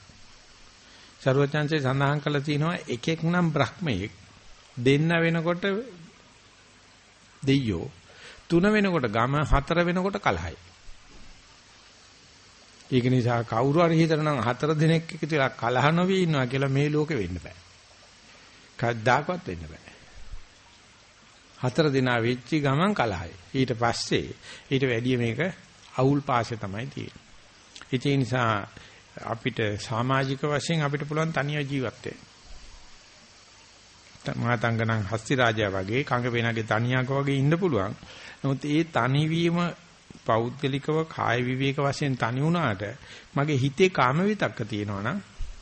ਸਰවචන්සේ සඳහන් කළා තියෙනවා එකෙක් නම් බ්‍රහ්මයෙක් දෙන්න වෙනකොට දෙයියෝ තුන වෙනකොට ගම හතර වෙනකොට කලහයි. ඒක නිසා කවුරු හරි හිතනනම් හතර දිනක් එකතු වෙලා කලහ නොවී ඉන්නවා කියලා මේ ලෝකෙ වෙන්න බෑ. කවදාකවත් වෙන්න බෑ. හතර දිනා වෙච්ච ගමන් කලහයි. ඊට පස්සේ ඊට වැඩිය මේක අවුල් පාෂේ තමයි තියෙන්නේ. ඒ නිසා අපිට සමාජික වශයෙන් අපිට පුළුවන් තනිය ජීවත් වෙන්න. මාතංගණන් හස්ති රාජයා වගේ කංග වේනගේ තනියක වගේ ඉන්න පුළුවන්. නමුත් ඒ තනිවීම පෞද්ගලිකව කාය විවේක වශයෙන් තනි වුණාට මගේ හිතේ කාම විතක්ක තියෙනවා නම්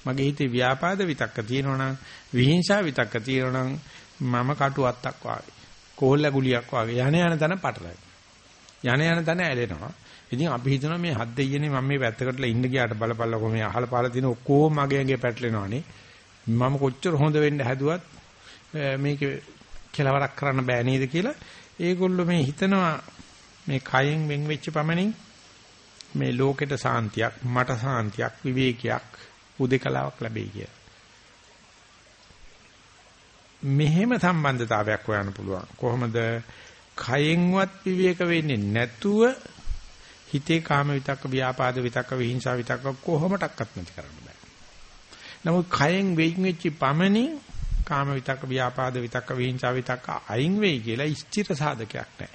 මගේ හිතේ ව්‍යාපාද විතක්ක තියෙනවා නම් විහිංසාව විතක්ක තියෙනවා නම් මම කටුවත්තක් වාගේ කෝල්ල ගුලියක් වාගේ යන යන තැන පටලයි. යන යන තැන ඇලෙනවා. ඉතින් අපි හිතනවා මේ හත් දෙයියනේ මම මේ පැත්තකටලා ඉන්න ගියාට බලපල්ලකො මේ අහල පාල තියෙන ඔක්කොම මගේ ඇඟේ පැටලෙනවානේ. මම කොච්චර හොඳ වෙන්න හැදුවත් මේක කෙලවරක් කරන්න බෑ නේද? කියලා ඒගොල්ලෝ මේ හිතනවා මේ කයෙන් වෙන් වෙච්ච පමණින් මේ ලෝකෙට සාන්තියක් මට සාන්තියක් විවේකයක් උදේකලාවක් ලැබෙයි කියලා. මෙහෙම සම්බන්ධතාවයක් හොයන්න පුළුවන්. කොහොමද කයෙන්වත් විවේක වෙන්නේ නැතුව හිතේ කාම විතක්ක ව්‍යාපාද විතක්ක විහිංසාව විතක්ක කොහොමඩක්වත් නැති කරන්න බෑ. නමුත් කයෙන් වෙයින් වෙච්ච පමණින් කාම විතක්ක ව්‍යාපාද විතක්ක විහිංසාව විතක්ක අයින් වෙයි කියලා ස්ථිර සාධකයක් නැහැ.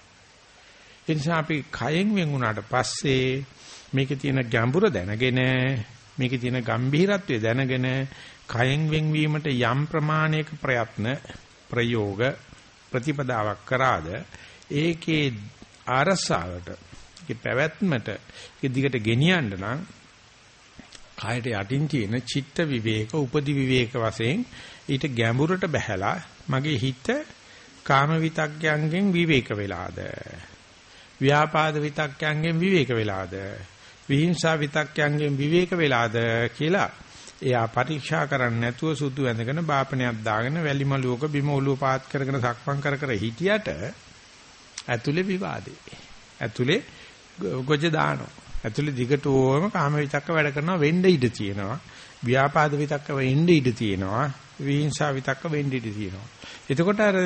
ඒ නිසා අපි කයෙන් වෙන් වුණාට පස්සේ මේකේ තියෙන ගැඹුර දැනගෙන මේකේ තියෙන ගැඹිරත්වය දැනගෙන කයෙන් වෙන්වීමට යම් ප්‍රමාණයක ප්‍රයත්න ප්‍රයෝග ප්‍රතිපදාවක් කරාද ඒකේ අරසාවට ඒකේ පැවැත්මට ඒක දිගට ගෙනියන්න නම් කායට යටින් තියෙන චිත්ත විවේක උපදි විවේක වශයෙන් ඊට ගැඹුරට බහැලා මගේ හිත කාම විතක්යන්ගෙන් විවේක වෙලාද ව්‍යාපාද විතක්යන්ගෙන් විවේක වෙලාද විහිංසා විතක්යන්ගෙන් විවේක වෙලාද කියලා එයා පරීක්ෂා කරන්නේ නැතුව සුදු ඇඳගෙන බාපණයක් දාගෙන වැලි මලුවක බිම ඔලුව පාත් කරගෙන සක්මන් කර කර හිටියට ඇතුලේ විවාදේ. ඇතුලේ ගොජ දානවා. ඇතුලේ දිගටම කාම විතක්ක වැඩ කරනවා වෙන්න ඉඩ තියෙනවා. ව්‍යාපාද විතක්ක වෙන්න ඉඩ තියෙනවා. විහිංසා විතක්ක වෙන්න ඉඩ තියෙනවා. එතකොට අර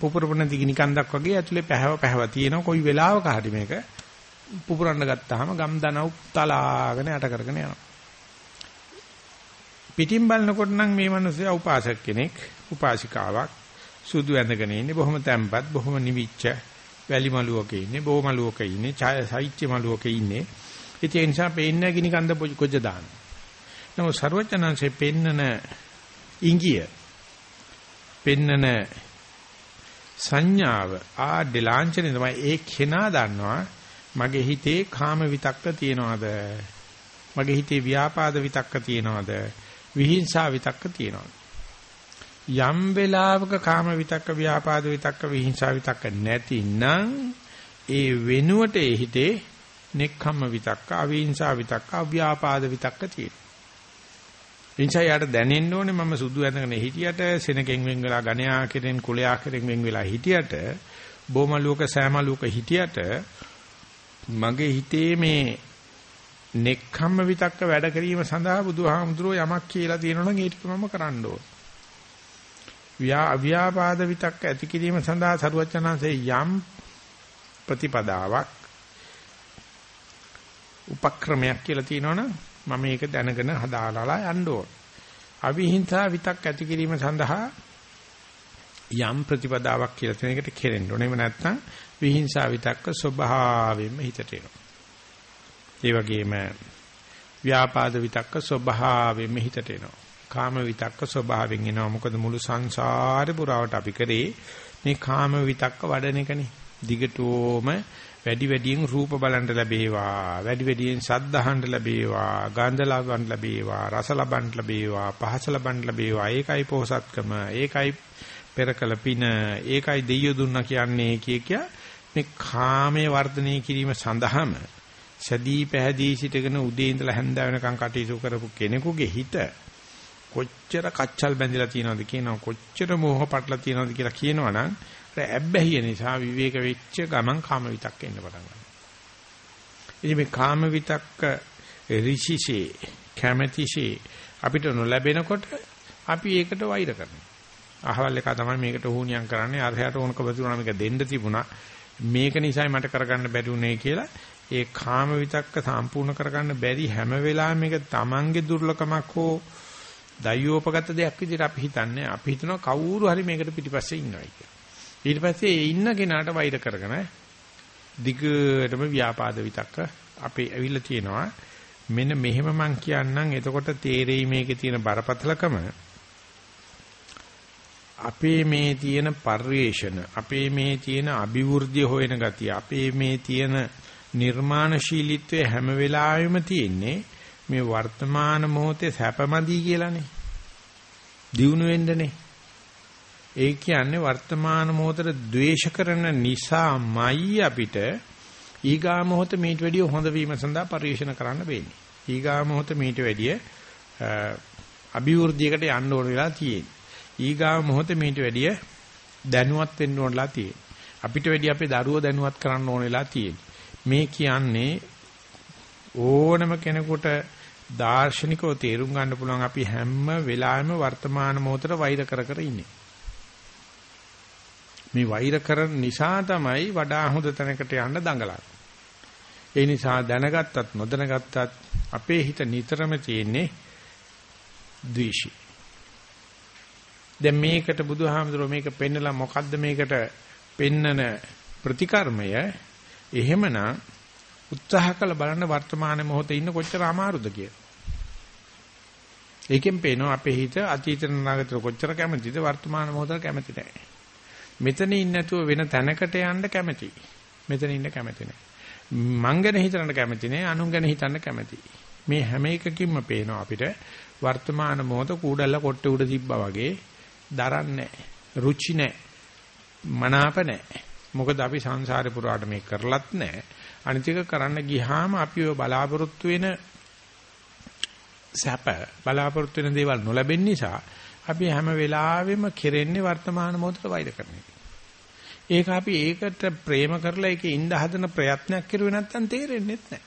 පුපුරපුණ දිගිනි කන්දක් වගේ ඇතුලේ පැහැව පැහැව තියෙනවා. කොයි වෙලාවක හරි මේක පුපුරන්න ගත්තාම ගම් දනව් තලාගෙන යට කරගෙන යනවා. පිටින් බලනකොට නම් මේ මිනිස්සයා උපාසක කෙනෙක්, උපාසිකාවක් සුදු ඇඳගෙන ඉන්නේ බොහොම තැම්පත්, බොහොම නිවිච්ච වැලි මලුවක ඉන්නේ, බෝ මලුවක ඉන්නේ, ඡාය සාහිත්‍ය මලුවක ඉන්නේ. ඒ නිසා පේන්නේ ගිනි කන්ද කොජ දාන. නමුත් ਸਰවඥාන්සේ පෙන්නන ඉංගිය පෙන්නන සංඥාව ආ ඩෙලාංචනේ තමයි ඒ කෙනා දන්නවා මගේ හිතේ කාම විතක්ක තියනවාද? මගේ හිතේ ව්‍යාපාද විතක්ක තියනවාද? විහිංසා විතක්ක තියනවාද? යම් වෙලාවක කාම විතක්ක ව්‍යාපාද විතක්ක විහිංසා විතක්ක නැතිනම් ඒ වෙනුවට ඒ හිතේ නෙක්ඛම්ම විතක්ක අවිහිංසා විතක්ක අව්‍යාපාද විතක්ක තියෙනවා එනිසා යාට දැනෙන්න ඕනේ මම සුදු ඇඳගෙන හිටියට සෙනගෙන් වෙන් වෙලා ගණයා කෙරෙන් කුලයා කෙරෙන් වෙන් වෙලා හිටියට බොමලුවක සෑමලුවක හිටියට මගේ හිතේ මේ නෙක්ඛම්ම විතක්ක වැඩ කිරීම සඳහා බුදුහාමුදුරෝ යමක් කියලා තියෙනවා නම් ඒ ටික මම කරන්න ඕන. ව්‍යා අව්‍යාපාද විතක්ක ඇති කිරීම සඳහා සරුවචනාංශේ යම් ප්‍රතිපදාවක් උපක්‍රමයක් කියලා තියෙනවනම් මම මේක දැනගෙන හදාලාලා යන්න ඕන. අවිහිංසා විතක් ඇති කිරීම සඳහා යම් ප්‍රතිපදාවක් කියලා තියෙන එකට කෙරෙන්න ඕනේ. එහෙම නැත්නම් විහිංසා විතක්ක ස්වභාවයෙන්ම හිතට එනවා. ඒ වගේම ව්‍යාපාද විතක්ක ස්වභාවයෙන්ම හිතට එනවා. කාම විතක්ක ස්වභාවයෙන් එනවා. මොකද මුළු සංසාරේ පුරාවට අපි කරේ මේ කාම විතක්ක වඩන එකනේ. දිගටම වැඩි වැඩියෙන් රූප බලන්න ලැබේවා වැඩි වැඩියෙන් ශබ්ද අහන්න ලැබේවා ගන්ධ ලබන්න ලැබේවා රස ලබන්න ලැබේවා පහස ලබන්න ලැබේවා. ඒකයි පොහසත්කම ඒකයි පෙරකල පින ඒකයි දෙයියෝ දුන්නා කියන්නේ කිය කිය මේ කාමයේ වර්ධනය කිරීම සඳහාම සදී පැහැදී සිටගෙන උදේ ඉඳලා හැන්ද වෙනකන් කටයුතු කරපු කෙනෙකුගේ හිත කොච්චර කච්චල් බැඳිලා තියෙනවද කියනවා කොච්චර මෝහ පටලා තියෙනවද කියලා කියනවනම් ඇබ්බැහිය නිසා විවේක වෙච්ච ගමන් කාම විතක්ක එන්න පටන් ගන්නවා. ඉතින් මේ කාම විතක්ක ඍෂිසේ කැමැතිසේ අපිට නොලැබෙනකොට අපි ඒකට වෛර කරනවා. අහවල් එක තමයි මේකට හුණියම් කරන්නේ අරහයට ඕනක බතුනා මේක දෙන්න තිබුණා. මේක නිසායි මට කරගන්න බැරි උනේ කියලා ඒ කාම විතක්ක සම්පූර්ණ කරගන්න බැරි හැම වෙලාවෙම මේක Tamange දුර්ලකමක් හෝ දයෝපගත දෙයක් විදිහට අපි හිතන්නේ අපි හිතනවා කවුරු හරි මේකට පිටිපස්සේ ඉන්නවයි කියලා. ඊට පස්සේ ඒ ඉන්න කෙනාට වෛර කරගෙන දිගටම ව්‍යාපාද විතක්ක අපේ ඇවිල්ලා තියෙනවා. මෙන්න මෙහෙම මං කියන්නම්. එතකොට තේරෙයි මේකේ තියෙන බරපතලකම. අපේ මේ තියෙන පරිවේෂණ අපේ මේ තියෙන අභිවෘද්ධිය හොයන ගතිය අපේ මේ තියෙන නිර්මාණශීලීත්වය හැම වෙලාවෙම තියෙන්නේ මේ වර්තමාන මොහොතේ සැපමදි කියලානේ. දිනු වෙන්නනේ. ඒ කියන්නේ වර්තමාන මොහොතේ ද්වේෂ කරන නිසාමයි අපිට ඊගා මොහොත මේට වැඩිය හොඳ වීම සඳහා පරිශන කරන්න වෙන්නේ. ඊගා මොහොත මේට වැඩිය අභිවෘද්ධියකට යන්න ඕන වෙලා තියෙන්නේ. ඊගා මොහොත මේට වැඩිය දැනුවත් වෙන්න ඕනලා තියෙන්නේ. අපිට වැඩි අපේ දරුවෝ දැනුවත් කරන්න ඕනෙලා තියෙන්නේ. මේ කියන්නේ ඕනම කෙනෙකුට දාර්ශනිකව තේරුම් ගන්න පුළුවන් අපි හැම වෙලාවෙම වර්තමාන මොහොතට වෛර කර කර ඉන්නේ. මේ වෛර කරන නිසා තමයි වඩා හොඳ තැනකට යන්න දඟලන්නේ. ඒ නිසා දැනගත්තත් නොදැනගත්තත් අපේ හිත නිතරම තියෙන්නේ ද්වේෂය. දැන් මේකට බුදුහාමුදුරුවෝ මේක පෙන්නලා මොකද්ද මේකට පෙන්නන ප්‍රතිකර්මය එහෙමනම් උත්සාහ කළ බලන්න වර්තමාන මොහොතේ ඉන්න කොච්චර අමාරුද කියලා. ඒකෙන් පේනවා අපේ හිත අතීත නාගතට කොච්චර කැමතිද වර්තමාන මොහොතට කැමති නැහැ. මෙතන ඉන්න නැතුව වෙන තැනකට යන්න කැමති. මෙතන ඉන්න කැමති නැහැ. මං ගැන හිතන්න කැමති නැහැ අනුන් ගැන හිතන්න කැමති. මේ හැම එකකින්ම පේනවා අපිට වර්තමාන මොහොත කූඩල්ල කොට්ටේ උඩ තිබ්බා වගේ දරන්නේ රුචි නැහැ. මනාප නැහැ. මොකද අපි සංසාරේ පුරාට මේ කරලත් නැහැ. අනිතික කරන්න ගියාම අපි ඔය බලාපොරොත්තු වෙන සැප බලාපොරොත්තු වෙන දේවල් නොලැබෙන නිසා අපි හැම වෙලාවෙම කෙරෙන්නේ වර්තමාන මොහොතට වෛර කරන එක. ඒක අපි ඒකට ප්‍රේම කරලා ඒකේ ඉඳ හදන ප්‍රයත්නයක් කරුවේ නැත්නම් තේරෙන්නේ නැහැ.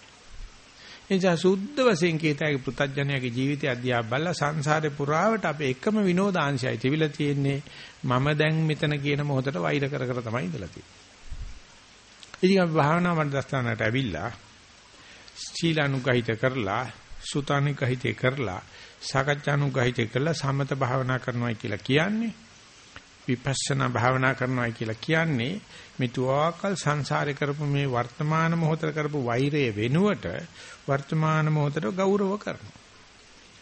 එනිසා සුද්ධ වශයෙන් කීතයි පෘථජ්ජනයාගේ ජීවිතය අධ්‍යා බලලා සංසාරේ පුරාවට අපේ එකම විනෝදාංශයයි තිබිලා තියෙන්නේ මම දැන් මෙතන කියන මොහොතට වෛර කර කර තමයි ඉඳලා තියෙන්නේ. ඉතින් අපි භාවනා මණ්ඩලස්ථානට ඇවිල්ලා සීලානුගහිත කරලා සුතානුගහිත කරලා සාකච්ඡානුගහිත කරලා සමත භාවනා කරනවා කියලා කියන්නේ විපස්සනා භාවනා කරනවා කියලා කියන්නේ මිතුආකල් සංසාරේ කරපු මේ වර්තමාන මොහොතේ කරපු වෛරය වෙනුවට වර්තමාන මොහොතට ගෞරව කරනවා.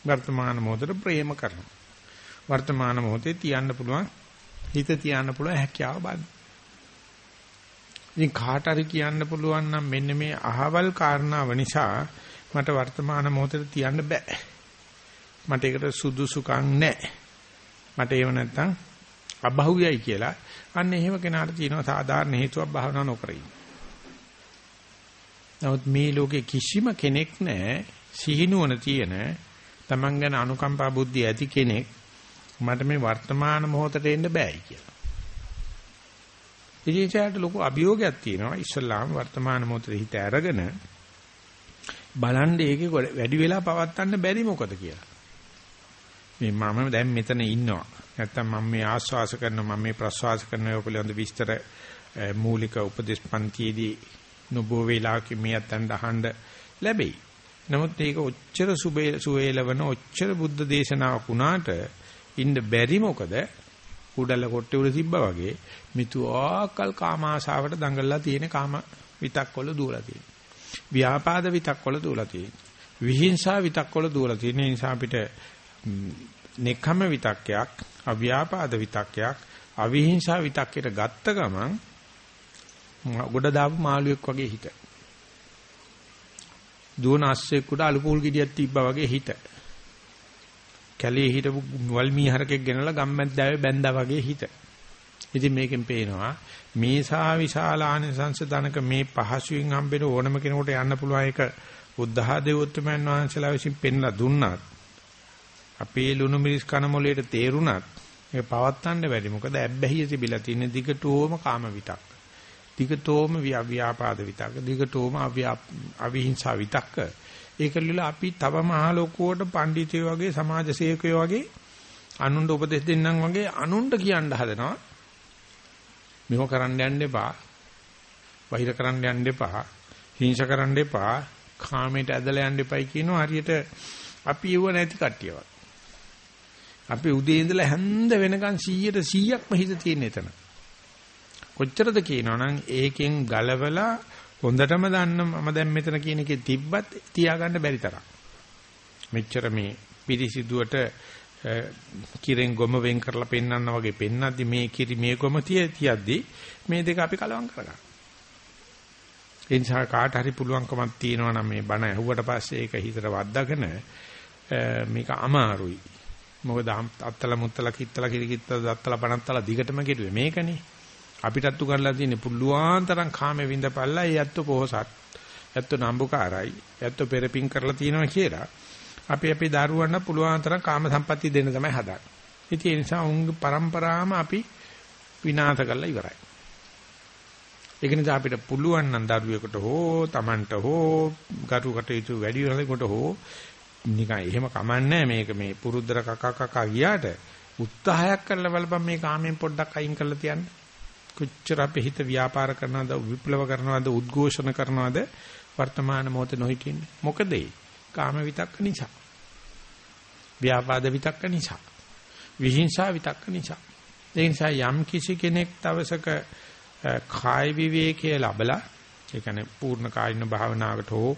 වර්තමාන මොහොතට ප්‍රේම කරනවා. වර්තමාන මොහොතේ තියන්න පුළුවන් හිත තියන්න පුළුවන් හැකියාව බලන්න. ඉතින් කාට හරි කියන්න පුළුවන් නම් මෙන්න මේ අහවල් කාරණාව නිසා මට වර්තමාන මොහොතේ තියන්න බෑ. මට ඒකට සුදුසුකම් නැහැ. මට ඒව නැත්තම් අබහුවයයි කියලා. අන්න එහෙම කෙනාට තියෙනවා සාධාරණ හේතුවක් භාවනා නොකර ඉන්න. නමුත් මේ ලෝකේ කිසිම කෙනෙක් නැහැ සිහිනුවන තියෙන Taman ගැන අනුකම්පා බුද්ධිය ඇති කෙනෙක් මට මේ වර්තමාන මොහොතට එන්න බෑයි කියලා. ඉතින් ලොකු අභියෝගයක් තියෙනවා ඉස්ලාම් වර්තමාන මොහොතේ හිත අරගෙන බලන්න ඒකේ වැඩි වෙලා පවත්වන්න බැරි මොකද කියලා. මේ මම දැන් මෙතන ඉන්නවා. නැත්තම් මම මේ ආස්වාස කරනවා මම මේ ප්‍රස්වාස කරනවා පිළිබඳ විස්තර මූලික උපදේශ පන්තියේදී නොබෝ වේලාවක මේ අතෙන්ද අහන්න ලැබෙයි. නමුත් ඒක ඔච්චර සුවේලවන ඔච්චර බුද්ධ දේශනාවක් වුණාට ඉන්න බැරි මොකද? කුඩල කොට්ටේ උඩ තිබ්බා වගේ මිතු ආකල් කාම ආශාවට දඟලලා තියෙන කාම විතක්වල දුවලා තියෙන. ව්‍යාපාද විතක්වල දුවලා තියෙන. විහිංසා විතක්වල දුවලා තියෙන නිසා අපිට නෙකම විතක්කයක්, අව්‍යාපාද විතක්කයක්, අවිහිංසා විතක්කයට ගත්ත ගමන් ගොඩ දාපු මාළුවෙක් වගේ හිත. දුවන අස්සෙක් උඩ අලු පූල් ගෙඩියක් තිබ්බා වගේ හිත. කැලේ හිටපු වල්මී හරකෙක් ගෙනලා ගම්මැද්දාවේ බැඳා වගේ හිත. ඉතින් මේකෙන් පේනවා මේසා විශාල ආනිසංස ධනක මේ පහසුවෙන් හම්බෙන ඕනම කෙනෙකුට යන්න පුළුවන් එක බුද්ධහා දේවෝත්තමයන් වහන්සේලා විසින් පෙන්ලා දුන්නත් අපේ ලුණු මිරිස් කන මොලේට තේරුණත් ඒක පවත්තන්න බැරි. මොකද ඇබ්බැහිය තිබිලා තියෙන දිගටෝම කාම විතක්. දිගටෝම ව්‍යාපාද විතක්. දිගටෝම අවිහිංසා විතක්ක. ඒකලිලා අපි තව මහ ලෝකෝට පඬිතුයෝ වගේ සමාජ සේවකයෝ වගේ අනුන්ට උපදෙස් දෙන්නම් වගේ අනුන්ට කියන්න හදනවා. මෙව කරන්න යන්න එපා. වෛර කරන්න යන්න එපා. හිංස කරන්න එපා. කාමයට ඇදලා යන්න එපයි කියනවා හරියට අපි යුව නැති කට්ටියවත්. අපි උදේ ඉඳලා හැන්ද වෙනකන් 100ට 100ක්ම හිත තියෙන එතන. කොච්චරද කියනවනම් ඒකෙන් ගලවලා හොඳටම දන්න මම දැන් මෙතන කියන එකේ තිබ්බත් තියාගන්න බැරි තරම්. මෙච්චර මේ පිරිසිදුවට කිරෙන් ගොම වෙන් කරලා පෙන්වන්න වගේ පෙන්නද්දි මේ කිරි මේ ගොම තියද්දි මේ දෙක අපි කලවම් කරගන්න. ඒ නිසා කාට හරි පුළුවන්කමක් තියෙනවා නම් මේ බණ ඇහුවට පස්සේ ඒක හිතට වද්දාගෙන මේක අමාරුයි. මොකද අත්තල මුත්තල කිත්තල කිරිකිත්තල දත්තල පණත්තල දිගටම කෙරුවේ මේකනේ. අපිටත් උගන්ලා තියෙන්නේ පුළුවන් තරම් කාමේ විඳපල්ලා ඒ ඇත්ත පොහසත්. ඇත්ත නම්බුකාරයි. ඇත්ත පෙරපින් කරලා තියෙනවා කියලා. අපි අපේ දරුවන්ට පුළුවන් තරම් කාම සම්පatti දෙන්න තමයි හදන්නේ. ඉතින් ඒ නිසා උන්ගේ પરම්පරාවම අපි විනාශ කරලා ඉවරයි. ඒක නිසා අපිට පුළුවන් නම් දරුවෙකුට හෝ Tamanට හෝ ගරු කටයුතු වැඩි වෙනකොට හෝ නිකන් එහෙම කමන්නේ මේක මේ පුරුද්දර කක කක ගියාට උත්සාහයක් කරලා බලපන් මේ කාමෙන් පොඩ්ඩක් අයින් කරලා තියන්න. කොච්චර අපේ හිත ව්‍යාපාර කරනවද විප්ලව කරනවද උද්ඝෝෂණ කරනවද වර්තමාන මොහොතේ නොහිටින්නේ. මොකද ඒ කාම විතක්ක නිසා. ව්‍යාපාද විතක්ක නිසා. විහිංසා විතක්ක නිසා. ඒ නිසා යම් කිසි කෙනෙක් තවසක කාය විවේකයේ ලැබලා ඒ කියන්නේ පූර්ණ කායින භාවනාවකට හෝ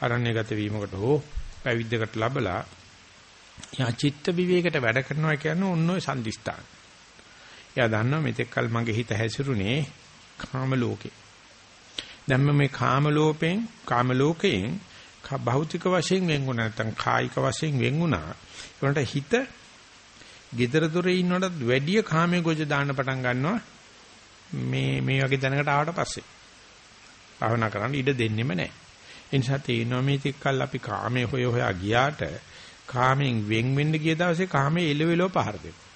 අරණ්‍යගත වීමකට හෝ පැවිද්දකට ලැබලා යා චිත්ත විවේකයට වැඩ කරනවා කියන්නේ ඔන්න ඔය සම්දිස්ථාන. එයා දන්නවා මෙතෙක් කල මගේ හිත හැසිරුනේ කාම ලෝකේ. දැන් මේ කාම ලෝපෙන් කාම ලෝකයෙන් භෞතික වශයෙන් වෙන්ුණා නැත්නම් කායික වශයෙන් වෙන්ුණා. ඒකට හිත gedara dore ඉන්නවටත් වැඩිය කාමයේ ගොජ දාන්න පටන් ගන්නවා. මේ මේ වගේ දැනකට ආවට පස්සේ. භාවනා කරන්න ඉඩ දෙන්නෙම නැහැ. ඒ නිසා තේිනවා මේ තික්කල් අපි කාමයේ හොය හොයා ගියාට කාමෙන් වෙන් වෙන්න ගිය දවසේ කාමයේ එළවෙලව පහර දෙනවා.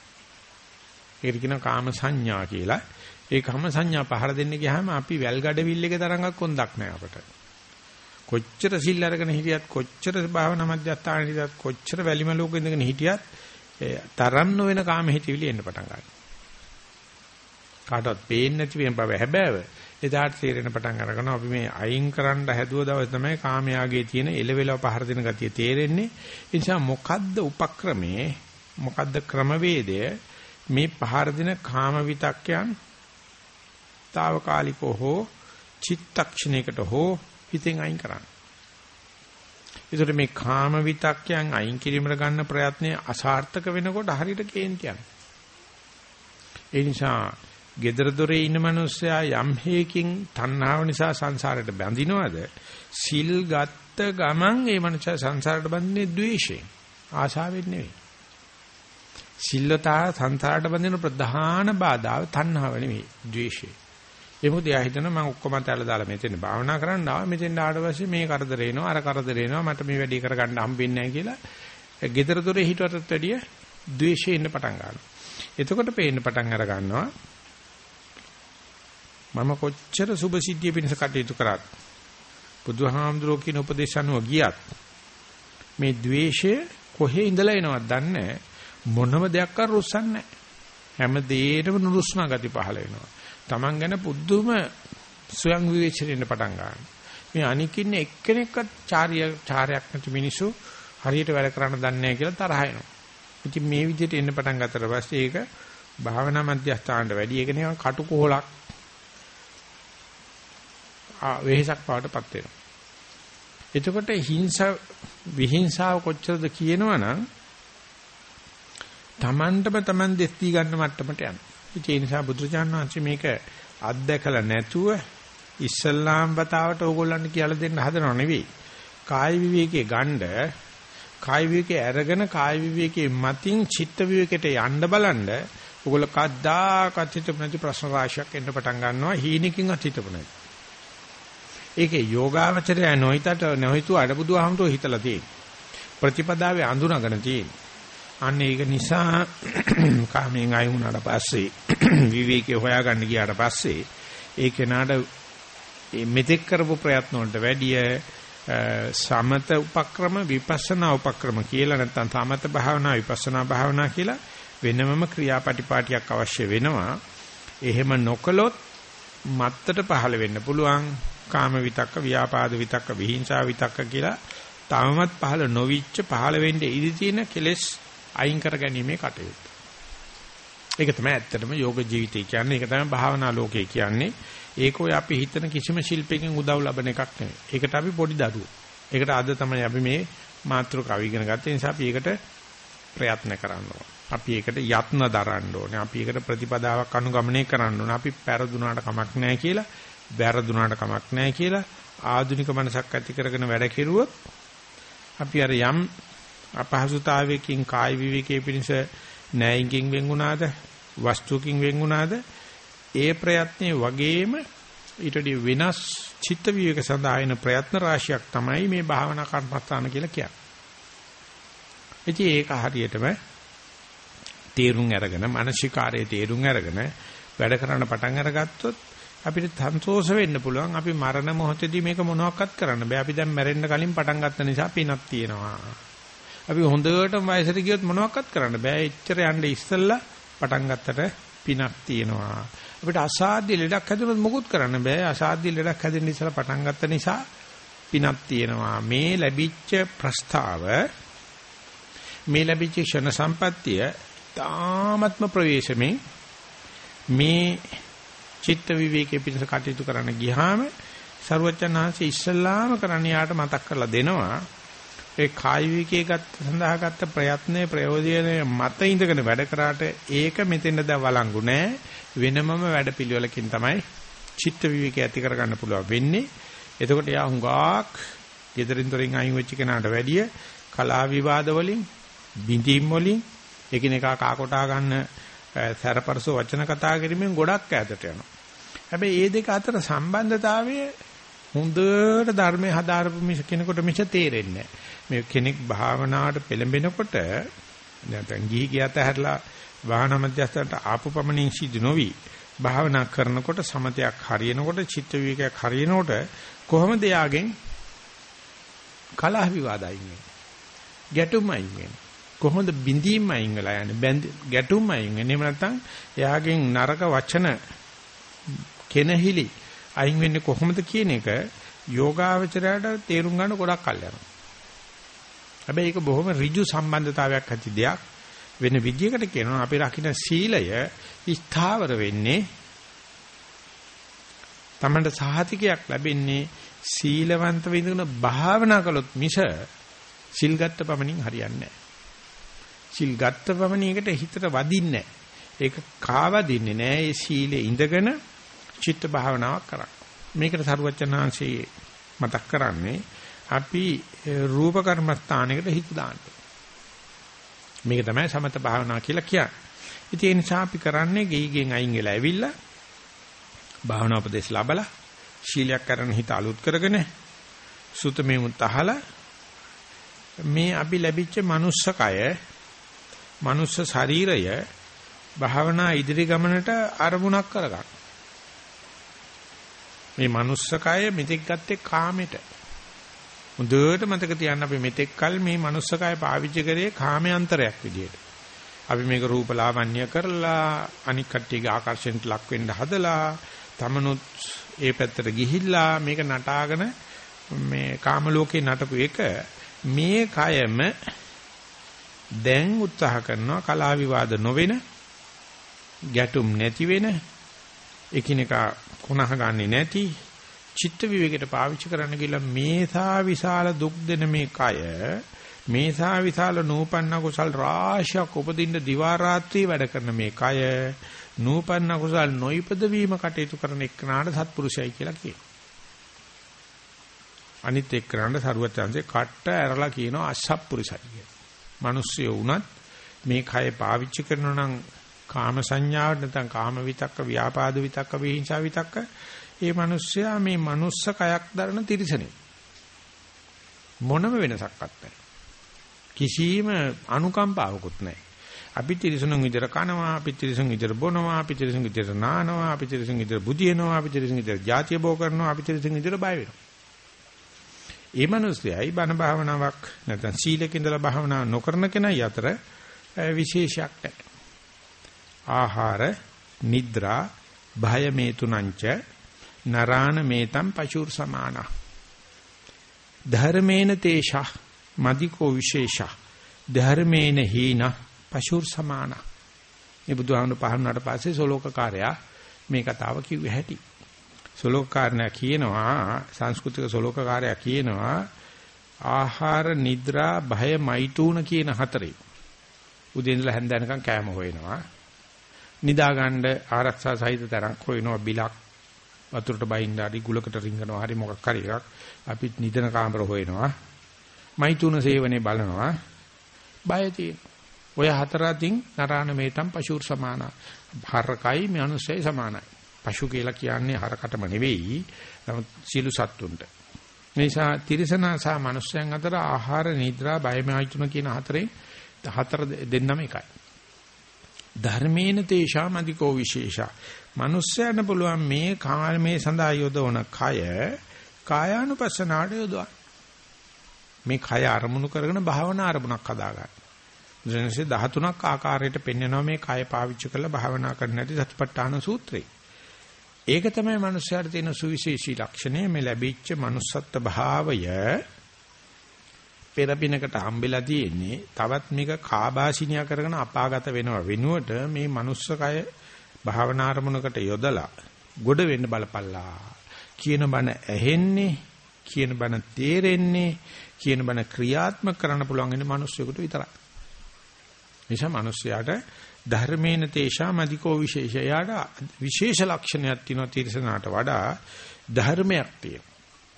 ඒකට කියනවා කාම සංඥා කියලා. ඒ කාම සංඥා පහර දෙන්න ගියාම අපි වැල් ගඩවිල් එකේ තරංගක් කොන්දක් නැහැ අපට. කොච්චර සිල් අරගෙන හිටියත් කොච්චර භාවනා මධ්‍යස්ථාන හිටියත් කොච්චර වැලිම ලෝකෙ ඉඳගෙන හිටියත් තරම් නොවන කාම හිතවිලි එන්න පටන් ගන්නවා. කාටවත් පේන්නේ නැති වෙන බව හැබෑව. එදාට තේරෙන පටන් අරගනවා අපි මේ අයින් කරන්න හැදුව දවස් තමයි කාමයාගේ තියෙන එලෙවෙලව පහර දෙන ගතිය තේරෙන්නේ. ඒ නිසා මොකද්ද උපක්‍රමේ මොකද්ද ක්‍රමවේදය මේ පහර දෙන කාම විතක්යන් తాවකාලිකව හෝ චිත්තක්ෂණයකට හෝ හිතෙන් අයින් කරන්න. ඒකට මේ කාම විතක්යන් අයින් කිරීමට ගන්න ප්‍රයත්නය අසාර්ථක වෙනකොට හරියට කේන්ති යනවා. ඒ නිසා gedara dore ඉන්න මිනිස්සයා යම් හේකින් තණ්හාව නිසා සංසාරයට බැඳිනවද? සිල් ගත්ත ගමන් ඒ මනුස්සයා සංසාරයට බැඳින්නේ ද්වේෂයෙන්. ආශාවෙන් නෙවෙයි. සිල්ලතා සංසාරයට බැඳෙන ප්‍රධාන බාධාව තණ්හාව නෙවෙයි ද්වේෂය. ඒ මොකද එයා හිතනවා මම ඔක්කොම තැල දාලා මෙතෙන් භාවනා කරන්න ආවා මෙතෙන් ආවට පස්සේ මේ කරදර එනවා අර කරදර එනවා මට මේ වැඩේ කරගන්න හම්බෙන්නේ නැහැ කියලා gedara dore හිටවටත් වැඩිය ද්වේෂය එන්න පටන් ගන්නවා. එතකොට පේන්න පටන් අර ගන්නවා මම කොච්චර සුභ සිද්ධිය පිණිස කටයුතු කරත් බුදුහාමුදුරුවෝ කියන උපදේශ අනුව ගියත් මේ द्वේෂය කොහේ ඉඳලා එනවද දන්නේ මොනම දෙයක් කර රුස්සන්නේ හැම දෙයකම නුරුස්නා ගති පහළ වෙනවා. Taman ගැන පුදුම ස්වයං විවේචනයෙන් පටන් ගන්නවා. මේ අනික ඉන්න එක්කෙනෙක්වත් චාරිය චාරයක් නැති මිනිස්සු හරියට වැඩ කරන්න දන්නේ නැහැ කියලා තරහ එනවා. ඉතින් මේ විදිහට එන්න පටන් ගත්තට පස්සේ ඒක භාවනා මධ්‍යස්ථානට වැඩි. ඒක නේ කටුකොහලක්. වෙහෙසක් පාටපත් වෙනවා. එතකොට හිංසා විහිංසාව කොච්චරද කියනවනම් Tamanටම Taman දෙස්ති ගන්න මට්ටමට යනවා. ඒ නිසා බුදුරජාණන් වහන්සේ මේක අත්දැකලා නැතුව ඉස්ලාම් වතාවට ඕගොල්ලන්ට කියලා දෙන්න හදනව නෙවෙයි. කාය විවේකයේ ගණ්ඩ කාය විවේකයේ අරගෙන කාය විවේකයේ මතින් චිත්ත විවේකයට යන්න බලන්න ඕගොල්ලෝ කද්දාකත් හිතපු නැති ප්‍රශ්න රාශියක් එන්න පටන් ගන්නවා හීනකින් අහිතපු නැති. ඒකේ යෝගාවචරය නොහිතට නොහිතු අඩබුදුහමතෝ හිතලා තියෙන. ප්‍රතිපදාවේ අඳුනගෙන තියෙන. අන්න ඒක නිසා *clears throat* කාමයෙන් අය වුණාට පස්සේ *clears throat* විවේකේ හොයාගන්න ගියාට පස්සේ ඒ කෙනාට මෙතෙක් කරපු ප්‍රයත්න වලට වැඩිය සමත උපක්‍රම විපස්සනා උපක්‍රම කියලා නැත්නම් සමත භාවනා විපස්සනා භාවනා කියලා වෙනමම ක්‍රියාපටිපාටියක් අවශ්‍ය වෙනවා. එහෙම නොකළොත් මත්තට පහළ වෙන්න පුළුවන් කාම විතක්ක, ව්‍යාපාද විතක්ක, විහිංසා විතක්ක කියලා තාමත් පහළ නොවිච්ච පහළ වෙන්න ඉඩ තියෙන කෙලෙස් අයින් කර ගැනීමේ කටයුත්ත. ඒක තමයි ඇත්තටම යෝග ජීවිතය කියන්නේ. ඒක තමයි භාවනා ලෝකය කියන්නේ. ඒක ඔය අපි හිතන කිසිම ශිල්පයකින් උදව් ලබන එකක් නෙවෙයි. ඒකට අපි පොඩි දරුවෝ. ඒකට අද තමයි අපි මේ මාත්‍රකාව ඉගෙන ගත්තේ. නිසා අපි ඒකට ප්‍රයත්න කරන්න ඕන. අපි ඒකට යත්න දරන්න ඕනේ. අපි ඒකට ප්‍රතිපදාවක් අනුගමනය කරන්න ඕනේ. අපි පෙරදුනාට කමක් නැහැ කියලා වැරදුනාට කමක් නැහැ කියලා ආධුනික මනසක් ඇති කරගෙන වැඩ කෙරුවොත් අපි අර යම් අපහසුතාවයකින් කායි විවිකේ පිණිස ණයකින් වෙන් වුණාද වස්තුකින් වෙන් වුණාද ඒ ප්‍රයත්නයේ වගේම ඊටදී වෙනස් චිත්ත විවේක සඳහා එන ප්‍රයත්න රාශියක් තමයි මේ භාවනා කර්මස්ථාන කියලා කියන්නේ. ඉතින් ඒක හරියටම තේරුම් අරගෙන මානසිකාරයේ තේරුම් අරගෙන වැඩ කරන්න පටන් අරගත්තොත් අපිට සන්තෝෂ වෙන්න පුළුවන්. අපි මරණ මොහොතේදී මේක මොනවක්වත් කරන්න බෑ. අපි දැන් මැරෙන්න කලින් පටන් ගත්ත නිසා පිනක් තියෙනවා. අපි හොඳටම වයසට ගියොත් මොනවක්වත් කරන්න බෑ. එච්චර යන්න ඉස්සෙල්ලා පටන් ගත්තට පිනක් තියෙනවා. අපිට අසාධ්‍ය ලෙඩක් හැදුනොත් මොකුත් කරන්න බෑ. අසාධ්‍ය ලෙඩක් හැදෙන්න ඉස්සෙල්ලා පටන් ගත්ත නිසා පිනක් තියෙනවා. මේ ලැබිච්ච ප්‍රස්තාව මේ ලැබිච්ච ක්ෂණ සම්පත්තිය තාමත්ම ප්‍රවේශමෙන් මේ චිත්ත විවේකයේ පිටස කටයුතු කරන්න ගියාම සරුවචනාංශ ඉස්සල්ලාම කරන්න යාට මතක් කරලා දෙනවා ඒ කාය විවේකයේ ගත්ත සඳහා ගත්ත ප්‍රයත්නයේ ප්‍රයෝජනය මත ඉඳගෙන වැඩ කරාට ඒක මෙතෙන්ද දැන් වළංගු නෑ. වෙනමම වැඩ පිළිවෙලකින් තමයි චිත්ත විවේකය ඇති කරගන්න පුළුවන් වෙන්නේ. එතකොට යා හුඟක් gederin dorin අයින් වෙච්ච කෙනාට වැඩිය කලා විවාද වලින් බිඳීම් වලින් එකිනෙකා කාකොටා ගන්න සැරපරසෝ වචන කතා කිරීමෙන් ගොඩක් ඈතට යනවා. හැබැයි මේ දෙක අතර සම්බන්ධතාවය හොඳට ධර්මයේ හදාරපු මිස කෙනෙකුට මිස තේරෙන්නේ මේ කෙනෙක් භාවනාවට පෙළඹෙනකොට නැත්නම් ගිහි ගියත් ඇහැරලා වාහන මධ්‍යස්ථානට ආපු පමණින් සිදු නොවි භාවනා කරනකොට සමතයක් හරියනකොට චිත්ත විවේකයක් හරියනකොට කොහොමද යාගෙන් කලහ විවාද අයින් වෙන්නේ ගැටුම් අයින් වෙන්නේ කොහොමද බිඳීම් අයින් වෙලා යන්නේ ගැටුම් අයින් වෙන්නේ එහෙම නැත්නම් එයාගෙන් නරක වචන කෙනහිලි අයින් වෙන්නේ කොහොමද කියන එක යෝගාවචරයට තේරුම් ගන්න ගොඩක් කල් යනවා. හැබැයි ඒක බොහොම ඍජු සම්බන්ධතාවයක් ඇති දෙයක්. වෙන විදියකට කියනවා අපි රකින්න සීලය ස්ථාවර වෙන්නේ තමන්ට සහතිකයක් ලැබෙන්නේ සීලවන්ත වෙඳුන භාවනා කළොත් මිස සිල් ගත්ත පමණින් හරියන්නේ නැහැ. සිල් ගත්ත පමණින් එකට හිතට වදින්නේ ඒක කාවදින්නේ නැහැ. ඒ සීලේ ඉඳගෙන චිත්ත භාවනාවක් කරා. මේකට සරුවචනාංශයේ මතක් කරන්නේ අපි රූප කර්මස්ථානයකට හිත දාන්න. මේක තමයි සමත භාවනා කියලා කියන්නේ. ඉතින් ඒ නිසා අපි කරන්නේ ගෙයිගෙන් අයින් වෙලා ඇවිල්ලා භාවනා උපදේශ ලැබලා ශීලයක් කරන හිත අලුත් කරගෙන සුතමේ මුතහලා මේ අපි ලැබිච්ච manussකය මනුස්ස ශරීරය භාවනා ඉදිරි ගමනට අරමුණක් කරගන්න. මේ manussකය මෙතෙක් ගත්තේ කාමෙට. හොඳට මතක තියාගන්න අපි මෙතෙක් කල මේ manussකය පාවිච්චි කරේ කාමයන්තරයක් විදියට. අපි මේක රූපලාවන්‍ය කරලා අනික් කට්ටියගේ ආකර්ෂණයට ලක් වෙන්න හදලා තමනුත් ඒ පැත්තට ගිහිල්ලා මේක නටාගෙන මේ කාම ලෝකේ නටපු එක මේ කයම දැන් උත්සාහ කරනවා කලා විවාද නොවෙන ගැටුම් නැති වෙන එකිනෙකා කොනහ ගන්නෙ නැති චිත්ත විවේකයට පාවිච්චි කරන්න කියලා මේසා විශාල දුක් දෙන මේ කය මේසා විශාල නූපන්න කුසල් රාශියක් උපදින්න දිවා රාත්‍රී වැඩ කරන මේ කය නූපන්න කුසල් නොයිපද වීම කටයුතු කරන එක්කනාට සත්පුරුෂයයි කියලා කියනවා. අනිත් එක්කනාට සරුවත් chance කට්ට ඇරලා කියනවා අසත්පුරුෂයි කියලා. මිනිස්සු වුණත් මේ කය පාවිච්චි කරනවා නම් කාම සංඥාවට නැත්නම් කාම විතක්ක ව්‍යාපාද විතක්ක විහිංසා විතක්ක ඒ මිනිස්සයා මේ මනුස්ස කයක් දරන තිරිසනේ. මොනම වෙනසක්වත් නැහැ. කිසිම අනුකම්පාවකුත් නැහැ. අපි තිරිසනුන් විතර කනවා අපි තිරිසනුන් විතර බොනවා අපි තිරිසනුන් විතර නානවා අපි තිරිසනුන් විතර බුදිනවා අපි තිරිසනුන් විතර ಜಾතිය බෝ කරනවා අපි තිරිසනුන් විතර බය වෙනවා. ඒ මිනිස්යයි බණ භාවනාවක් නැත්නම් සීලක ඉඳලා භාවනා නොකරන කෙනයි අතර විශේෂයක් නැහැ. ආහාර, නිද්‍රා, භය මේ තුනංච නරාණ මේතම් පචුර් සමාන. ධර්මේන තේෂා මදිකෝ විශේෂා ධර්මේන හීන පශුර් සමාන. මේ බුදුහාමුදුර පහරුණාට පස්සේ සෝලෝකකාරයා මේ කතාව කිව්වේ හැටි. සොලෝකාරණා කියනවා සංස්කෘතික සොලෝකාරයා කියනවා ආහාර නිද්‍රා භය මෛතුන කියන හතරේ. උදේ ඉඳලා හැන්ද යනකම් කෑම හොයනවා. නිදා ගන්න ආරක්ෂා සහිත තරක් හොයනවා බිලක් වතුරට බයින්න හරි ගුලකට රිංගනවා හරි මොකක් හරි එකක්. අපි නිදන කාමර හොයනවා. මෛතුන සේවනේ බලනවා. බය තියෙන ඔය හතර අතින් නරාණ මේතම් පශුර් සමාන. භාරකයි මනුස්සයයි සමානයි. පශු කියලා කියන්නේ හරකටම නෙවෙයි නමුත් සියලු සත්තුන්ට. නිසා තිරසනා සහ මනුෂ්‍යයන් අතර ආහාර නිද්‍රා බයමයිතුන කියන හතරේ හතර දෙන්නම එකයි. ධර්මේන තේෂාම අධිකෝ විශේෂා. මනුස්සයන්ට පුළුවන් මේ කාමයේ සඳහා යොදවන කය කායානුපස්සනාට යොදවන්න. මේ කය අරමුණු කරගෙන භාවනා අරමුණක් හදාගන්න. බුදුරජාණන්සේ 13ක් ආකාරයට පෙන්වනවා මේ කය පාවිච්චි කරලා භාවනා කරන්න ඇති සතිපට්ඨාන සූත්‍රය. ඒක තමයි මනුස්සයාට තියෙන සුවිශේෂී ලක්ෂණය මේ ලැබිච්ච manussත්ත්ව භාවය පෙරපිනකට හම්බෙලා තියෙන්නේ තවත් මේක කාබාසිනියා කරගෙන අපාගත වෙනව වෙනුවට මේ manuss කය භාවනා අරමුණකට යොදලා ගොඩ වෙන්න බලපල්ලා කියන බණ ඇහෙන්නේ කියන බණ තේරෙන්නේ කියන බණ ක්‍රියාත්මක කරන්න පුළුවන් ඉන්නේ මිනිස්සුෙකුට විතරයි. නිසා මිනිස්යාට ධර්මේන තේෂාම අධිකෝ විශේෂයාට විශේෂ ලක්ෂණයක් තියෙනවා තිරසනාට වඩා ධර්මයක් තියෙනවා.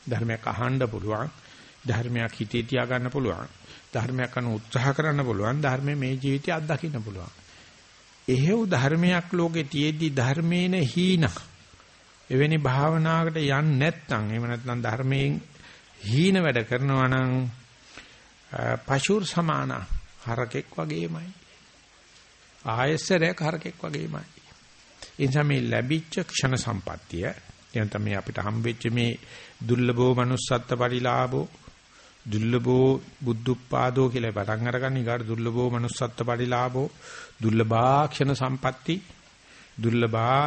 ධර්මයක් අහන්න පුළුවන්. ධර්මයක් හිතේ තියාගන්න පුළුවන්. ධර්මයක් අනු උත්සාහ කරන්න පුළුවන්. ධර්මයේ මේ ජීවිතය අත්දකින්න පුළුවන්. එහෙව් ධර්මයක් ලෝකේ තියෙද්දි ධර්මේන හීන එවැනි භාවනාවකට යන්නේ නැත්නම් එහෙම නැත්නම් ධර්මයෙන් හීන වැඩ කරනවා නම් පශුර් සමාන හරකෙක් වගේමයි ආයස්සරයක් හරකෙක් වගේමයි. ඒ නිසා මේ ලැබිච්ච ක්ෂණ සම්පත්තිය දැන් තමයි අපිට හම්බෙච්ච මේ දුර්ලභෝ manussත්ත්ව පරිලාභෝ දුර්ලභෝ බුද්ධුප්පාදෝ කියලා පටන් අරගන්න ඊගාට දුර්ලභෝ manussත්ත්ව පරිලාභෝ දුර්ලභා ක්ෂණ සම්පatti දුර්ලභා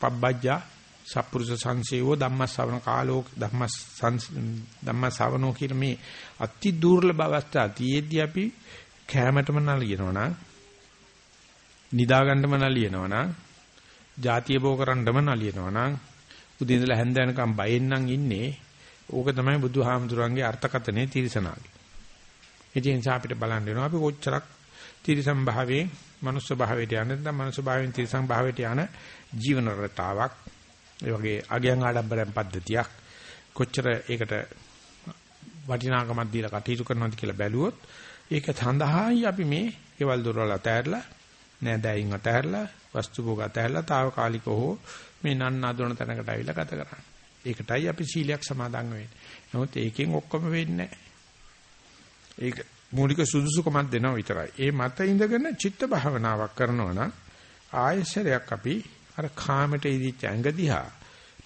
පබ්බජ්ජා සප්පුරුෂ සංසේවෝ ධම්මස්සවන කාලෝ ධම්මස් ධම්මස්සවනෝ කියන මේ අති දුර්ලභ අවස්ථා තියේදී අපි කැමැටම නලියනවා නම් නිදා ගන්නම නලියනවා නම් ಜಾතිය බෝ කරන්නම නලියනවා නම් උදේ ඉඳලා හැන්ද යනකම් බයෙන් නම් ඉන්නේ ඕක තමයි බුදුහාමුදුරන්ගේ අර්ථකතනේ තිරසනාගේ. ඒ නිසා අපිට බලන්න වෙනවා අපි කොච්චරක් තිරසම් භාවයෙන් මනුස්ස භාවයට යන නැත්නම් මනුස්ස භාවයෙන් තිරසම් භාවයට යන ජීවන රටාවක් ඒ වගේ අගයන් ආඩම්බරයන් පද්ධතියක් කොච්චර ඒකට වටිනාකමක් දීලා කටයුතු කරනවද කියලා බැලුවොත් ඒක සඳහායි අපි මේ කෙවල් දොරවල් අතෑරලා නෑදෑයින් අතහැරලා වස්තු භෝග අතහැරලා తాවකාලිකව හෝ මේ නන්න අඳුන තැනකට අවිලා ගත කරන්නේ. ඒකටයි අපි සීලයක් සමාදන් වෙන්නේ. නමුත් ඒකෙන් ඔක්කොම වෙන්නේ ඒක මූලික සුදුසුකමක් දෙනවා විතරයි. ඒ මත ඉඳගෙන චිත්ත භාවනාවක් කරනවා නම් ආයශරයක් අපි අර කාමයට ඉදිච්ච ඇඟ දිහා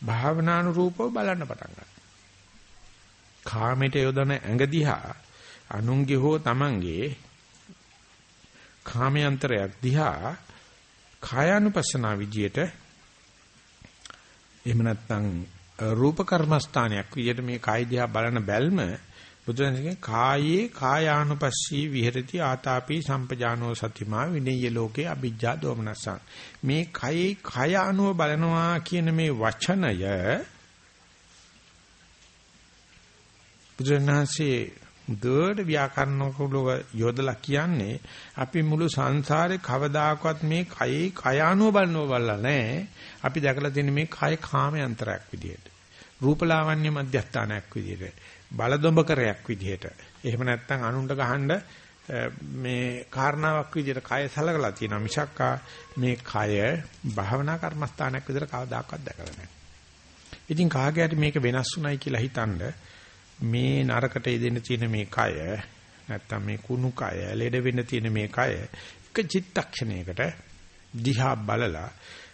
භාවනානුරූපව බලන්න පටන් ගන්නවා. කාමයට යොදන ඇඟ දිහා අනුන්ගේ හෝ තමන්ගේ කාමයන්තරයක් දිහා කායානුපස්සනා විදියට එහෙම නැත්නම් රූප කර්මස්ථානයක් විදියට මේ කාය දිහා බලන බැල්ම බුදුරජාණන්ගේ කායේ කායානුපස්සී විහෙරති ආතාපි සම්පජානෝ සතිමා විනේය ලෝකේ අ비ජ්ජා දෝමනසං මේ කයේ කය අනුව බලනවා කියන මේ වචනය බුදුරජාණන්සේ දුවට ව්‍යාකරණකලව යොදලා කියන්නේ අපි මුළු සංසාරේ කවදාකවත් මේ කයේ කයානුව බලනව බලලා නැහැ. අපි දැකලා තියෙන මේ කය කාමයන්තරයක් විදියට. රූපලාවන්‍ය මධ්‍යස්ථානයක් විදියට. බලදොඹකරයක් විදියට. එහෙම නැත්නම් අනුන්ට ගහන්න මේ කාරණාවක් විදියට කය සලකලා තියෙනවා මිසක් මේ කය භාවනා කර්මස්ථානයක් විදියට කවදාකවත් දැකලා නැහැ. ඉතින් කාගේ හරි මේක වෙනස් වුණයි කියලා හිතන්නේ මේ නරකට යෙදෙන්න තියෙන මේ කය නැත්තම් මේ කුණු කය ලෙඩ වෙන්න තියෙන මේ කය එක චිත්තක්ෂණයකට දිහා බලලා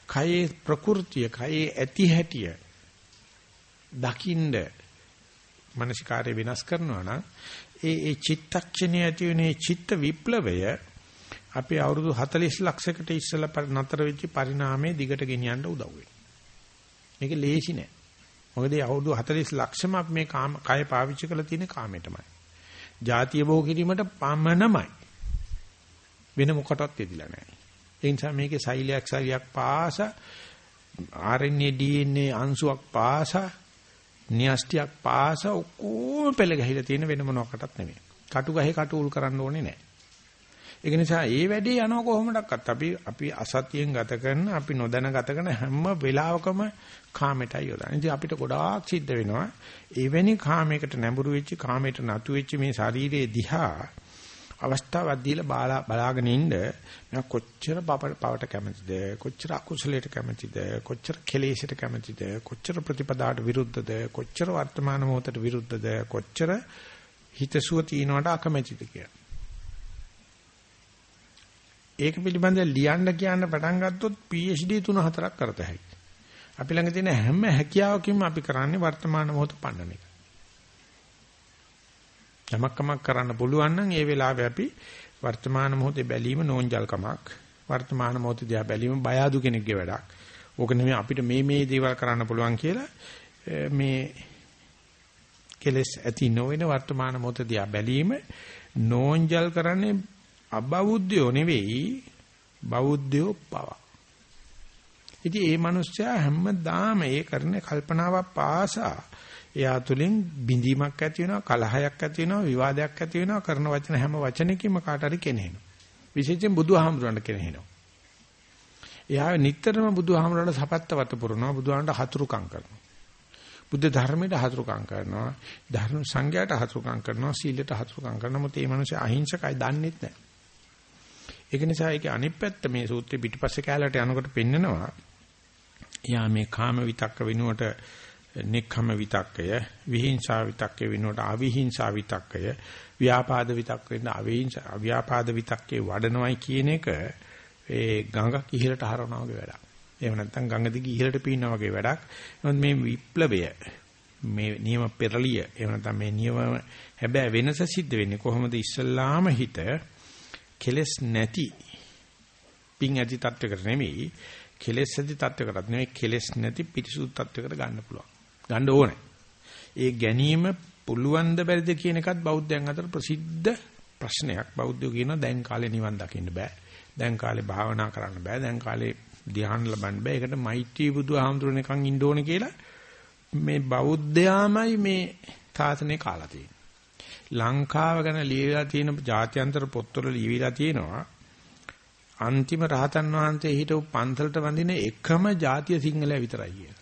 කයේ ප්‍රകൃතිය කයේ ඇති හැටිය දකින්ද මානසිකාරය වෙනස් කරනවා නම් ඒ ඒ චිත්තක්ෂණයේ ඇති වෙන චිත්ත විප්ලවය අපි අවුරුදු 40 ලක්ෂයකට ඉස්සෙල්ලා නතර වෙච්ච පරිණාමයේ දිගට ගෙනියන්න උදව් වෙනවා. මේක ලේසි නෑ. මොකද ඒ අවුරුදු 40 ලක්ෂම අපි මේ කාම කය පාවිච්චි කරලා තියෙන කාමයටමයි. ಜಾතිය බෝ කිරීමට පමණමයි. වෙන මොකටවත් දෙදිලා නැහැ. ඒ නිසා මේකේ සෛලයක් සෛලයක් පාස RNA DNA අංශුවක් පාස න්‍යෂ්ටියක් පාස ඔක්කොම පෙළ ගහලා තියෙන වෙන මොනකටවත් නෙමෙයි. කටු ගහේ කටු උල් කරන්න ඕනේ නැහැ. ඒක නිසා ඒ වැඩේ යනවා කොහොමඩක්වත්. අපි අපි අසතියෙන් ගත කරන අපි නොදැන ගත කරන හැම වෙලාවකම කාමයටයි යොදන්නේ. ඉතින් අපිට ගොඩාක් සිද්ධ වෙනවා. එවැනි කාමයකට නැඹුරු වෙච්ච කාමයට නතු වෙච්ච මේ ශරීරයේ දිහා අවස්ථාවක් දීලා බලාගෙන ඉන්න මම කොච්චර පවට කැමතිද? කොච්චර අකුසලයට කැමතිද? කොච්චර කෙලෙසට කැමතිද? කොච්චර ප්‍රතිපදාට විරුද්ධද? කොච්චර වර්තමාන මොහොතට විරුද්ධද? කොච්චර හිතසුව තියනවට අකමැතිද කියලා. ඒක පිළිබඳව ලියන්න කියන්න පටන් ගත්තොත් PhD 3-4ක් කරත හැකියි. අපි ළඟ තියෙන හැම හැකියාවකින්ම අපි කරන්නේ වර්තමාන මොහොත පන්නන එක. යමක්කමක් කරන්න පුළුවන් නම් ඒ වෙලාවේ අපි වර්තමාන මොහොතේ බැලීම නෝන්ජල්කමක්. වර්තමාන මොහොතේ දිහා බැලීම බය අඩු කෙනෙක්ගේ වැඩක්. ඕක නෙමෙයි අපිට මේ මේ දේවල් කරන්න පුළුවන් කියලා මේ කෙලස් ඇති නොවන වර්තමාන මොහොත දිහා බැලීම නෝන්ජල් කරන්නේ අබෞද්ධයෝ නෙවෙයි බෞද්ධයෝ පව. ඉතින් මේ මිනිස්සයා හැමදාම ඒ කරන කල්පනාවක් පාසා එයා තුලින් බිඳීමක් ඇති වෙනවා කලහයක් ඇති වෙනවා විවාදයක් ඇති වෙනවා කරන වචන හැම වචනයකින්ම කාට හරි කෙනෙහිනවා. විශේෂයෙන් බුදුහාමුදුරන්ට කෙනෙහිනවා. එයා නිටතරම බුදුහාමුදුරන්ට සපත්තවත පුරනවා බුදුහාමුදුරන්ට හතුරුකම් කරනවා. බුද්ධ ධර්මයට හතුරුකම් කරනවා ධර්ම සංඝයාට හතුරුකම් කරනවා සීලයට හතුරුකම් කරනවා මොකද මේ මිනිස්සු අහිංසකයි දන්නෙත් නැහැ ඒක නිසා ඒකේ අනිත් පැත්ත මේ සූත්‍රෙ පිටිපස්සේ කැලලට යනකොට පෙන්නනවා යා මේ කාම විතක්ක වෙනුවට නික්ඛම විතක්කය විහිංසා විතක්කේ වෙනුවට අවිහිංසා විතක්කය ව්‍යාපාද විතක්ක වෙන අවිහිංසා අව්‍යාපාද විතක්කේ වඩනවයි කියන එක ඒ ගඟක් ඉහළට හරවනවා වගේ වැඩක් එහෙම නැත්නම් ගඟ දිගේ ඉහළට පීනවා වගේ වැඩක්. නමුත් මේ විප්ලවය මේ නියම පෙරලිය එහෙම නැත්නම් මේ නියම හැබැයි වෙනස සිද්ධ වෙන්නේ කොහොමද ඉස්සල්ලාම හිත කෙලස් නැති පිං ඇති තත්වයකට නෙමෙයි කෙලස් ඇති තත්වයකටත් නෙමෙයි කෙලස් නැති පිරිසුදු තත්වයකට ගන්න පුළුවන්. ගන්න ඕනේ. ඒ ගැනීම පුළුවන් ද බැරිද කියන එකත් බෞද්ධයන් අතර ප්‍රසිද්ධ ප්‍රශ්නයක්. බෞද්ධයෝ කියනවා දැන් කාලේ නිවන් දකින්න බෑ. දැන් කාලේ භාවනා කරන්න බෑ. දැන් කාලේ ධ්‍යාන ලබන්න බෑ. ඒකට මෛත්‍රී බුදුහාමුදුරනකන් ඉන්න ඕනේ කියලා මේ බෞද්ධයාමයි මේ තාසනේ කාලා තියෙන්නේ. ලංකාව ගැන ලියලා තියෙන ජාත්‍යන්තර පොත්වල ලියවිලා තියෙනවා. අන්තිම රහතන් වහන්සේ හිටපු පන්සලට වඳින එකම ජාතිය සිංහලයා විතරයි කියලා.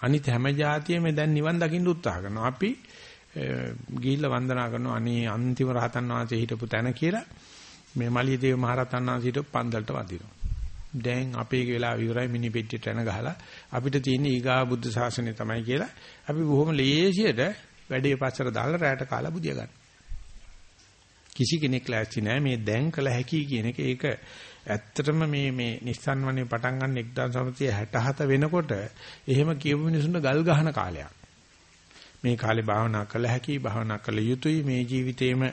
අනිත් හැම ජාතියෙම දැන් නිවන් දකින්න උත්සාහ කරනවා. අපි ගිහිල්ලා වන්දනා කරනවා අනේ අන්තිම රහතන් වහන්සේ හිටපු තැන කියලා මේ මලියදේව මහරහතන් වහන්සේ හිටපු පන්සලට වඳිනවා. දැන් අපේ වෙලාව ඉවරයි මිනි පෙට්ටියට යන ගහලා අපිට තියෙන ඊගා බුද්ධ ශාසනය තමයි කියලා අපි බොහොම ලේසියට වැඩේ පස්සට දාලා රැයට කාලා බුදිය ගන්න. කිසි කෙනෙක් ලෑස්ති නැහැ මේ දැන් කළ හැකි කියන එක. ඒක ඇත්තටම මේ මේ Nissan වනේ පටන් ගන්න 1967 වෙනකොට එහෙම කියපු මිනිසුන්ට ගල් ගහන කාලයක්. මේ කාලේ භාවනා කළ හැකි භාවනා කළ යුතුයි. මේ ජීවිතේම